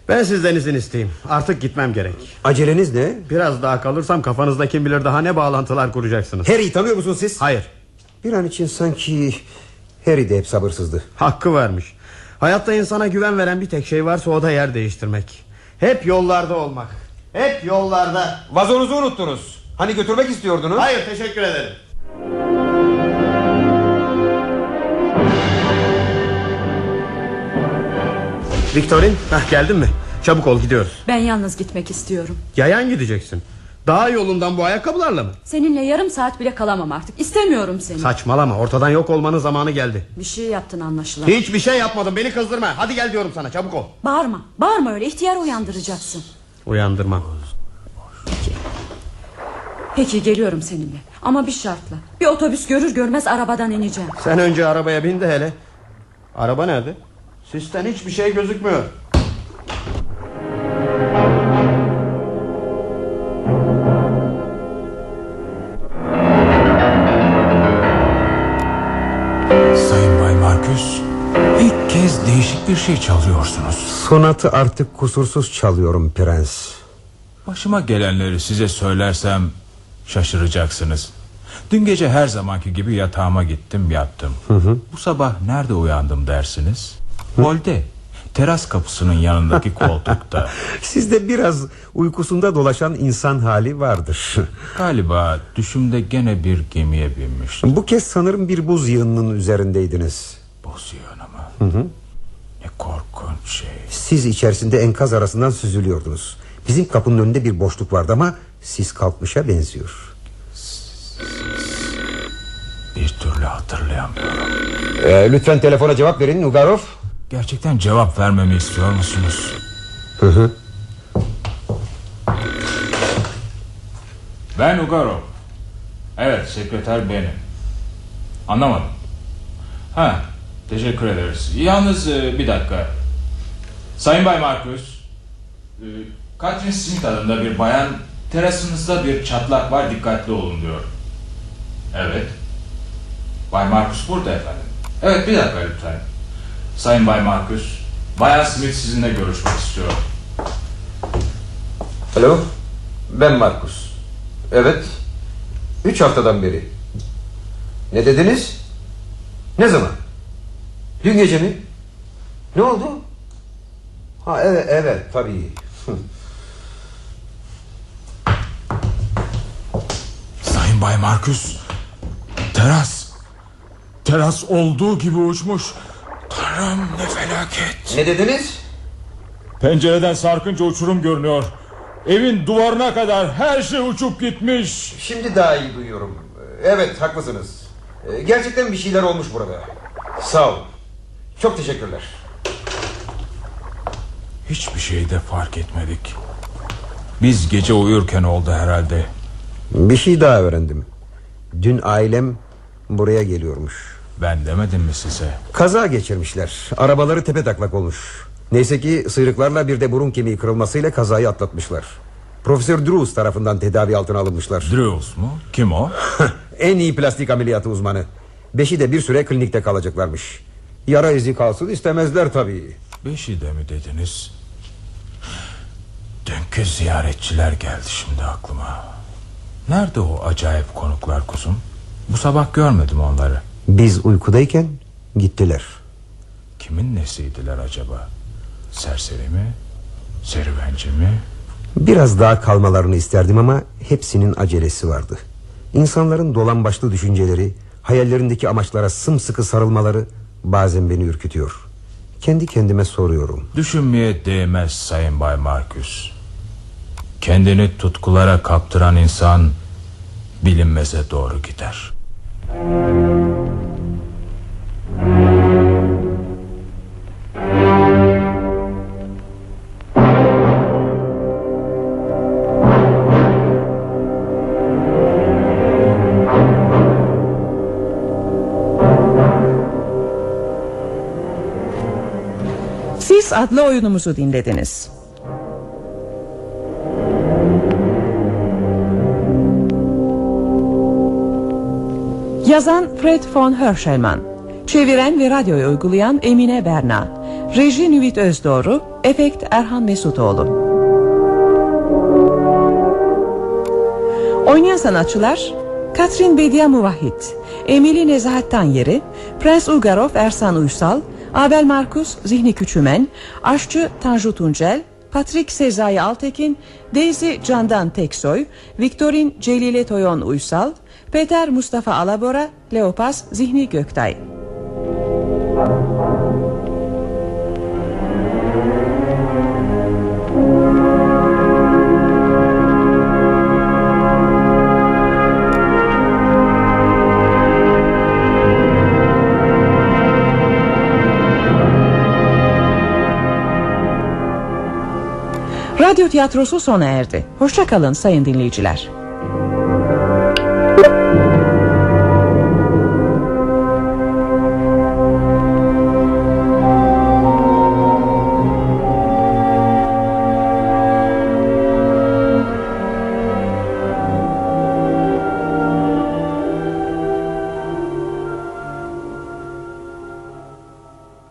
Ben sizden izin isteyeyim. Artık gitmem gerek. Aceleniz ne? Biraz daha kalırsam kafanızda kim bilir daha ne bağlantılar kuracaksınız. Harry'i tanıyor musunuz siz? Hayır. Bir an için sanki Harry de hep sabırsızdı. Hakkı vermiş. Hayatta insana güven veren bir tek şey varsa o da yer değiştirmek. Hep yollarda olmak. Hep yollarda. Vazonuzu unuttunuz. Hani götürmek istiyordunuz? Hayır teşekkür ederim. Victorin, hah, geldin mi? Çabuk ol gidiyoruz. Ben yalnız gitmek istiyorum. Yayan gideceksin. Daha yolundan bu ayakkabılarla mı? Seninle yarım saat bile kalamam artık. İstemiyorum seni. Saçmalama ortadan yok olmanın zamanı geldi. Bir şey yaptın anlaşılan. Hiçbir şey yapmadım beni kızdırma. Hadi gel diyorum sana çabuk ol. Bağırma. Bağırma öyle. ihtiyar uyandıracaksın. Uyandırmam. Peki geliyorum seninle. Ama bir şartla. Bir otobüs görür görmez arabadan ineceğim. Sen önce arabaya bin de hele. Araba nerede? Sisten hiçbir şey gözükmüyor. Şey çalıyorsunuz. Sonatı artık kusursuz çalıyorum prens. Başıma gelenleri size söylersem şaşıracaksınız. Dün gece her zamanki gibi yatağıma gittim yattım. Bu sabah nerede uyandım dersiniz? Holde. Teras kapısının yanındaki koltukta. Sizde biraz uykusunda dolaşan insan hali vardır. Galiba düşümde gene bir gemiye binmiştim. Bu kez sanırım bir buz yığınının üzerindeydiniz. Buz yığını mı? Hı hı. Ne korkunç şey. Siz içerisinde enkaz arasından süzülüyordunuz. Bizim kapının önünde bir boşluk vardı ama siz kalkmışa benziyor. Bir türlü hatırlayamıyorum. Ee, lütfen telefona cevap verin Ugarov. Gerçekten cevap vermemi istiyor musunuz? Hı hı. Ben Ugarov. Evet sekreter benim. Anlamadım. Ha teşekkür ederiz. Yalnız e, bir dakika. Sayın Bay Marcus. E, Katrin Smith adında bir bayan terasınızda bir çatlak var dikkatli olun diyor. Evet. Bay Marcus burada efendim. Evet bir dakika lütfen. Sayın Bay Marcus. Bayan Smith sizinle görüşmek istiyor. Alo ben Markus. Evet. Üç haftadan beri. Ne dediniz? Ne zaman? Dün gece mi? Ne oldu? Ha evet evet tabii. Sayın Bay Markus Teras Teras olduğu gibi uçmuş Tanrım ne felaket Ne dediniz? Pencereden sarkınca uçurum görünüyor Evin duvarına kadar her şey uçup gitmiş Şimdi daha iyi duyuyorum Evet haklısınız Ee, Gerçekten bir şeyler olmuş burada Sağ olun Çok teşekkürler. Hiçbir şey de fark etmedik. Biz gece uyurken oldu herhalde. Bir şey daha öğrendim. Dün ailem buraya geliyormuş. Ben demedim mi size? Kaza geçirmişler. Arabaları tepe taklak olmuş. Neyse ki sıyrıklarla bir de burun kemiği kırılmasıyla kazayı atlatmışlar. Profesör Drews tarafından tedavi altına alınmışlar. Drews mu? Kim o? en iyi plastik ameliyatı uzmanı. Beşi de bir süre klinikte kalacaklarmış Yara izi kalsın istemezler tabii Beşi de mi dediniz? Dünkü ziyaretçiler geldi şimdi aklıma. Nerede o acayip konuklar kuzum? Bu sabah görmedim onları. Biz uykudayken gittiler. Kimin nesiydiler acaba? Serseri mi? Serüvenci mi? Biraz daha kalmalarını isterdim ama hepsinin acelesi vardı. İnsanların dolan başlı düşünceleri, hayallerindeki amaçlara sımsıkı sarılmaları bazen beni ürkütüyor. Kendi kendime soruyorum. Düşünmeye değmez Sayın Bay Marcus. Kendini tutkulara kaptıran insan bilinmeze doğru gider. Siz adlı oyunumuzu dinlediniz. Yazan Fred von Herschelman Çeviren ve radyoyu uygulayan Emine Berna Reji Nüvit Özdoğru Efekt Erhan Mesutoğlu Oynayan sanatçılar Katrin Bedia Muvahit Emili Nezahat Tanyeri Prens Ugarov Ersan Uysal Abel Markus Zihni Küçümen Aşçı Tanju Tuncel Patrik Sezai Altekin Daisy Candan Teksoy Viktorin Celile Toyon Uysal Peter Mustafa Alabora Leopas Zihni Göktay Radyo tiyatrosu sona erdi. Hoşçakalın sayın dinleyiciler.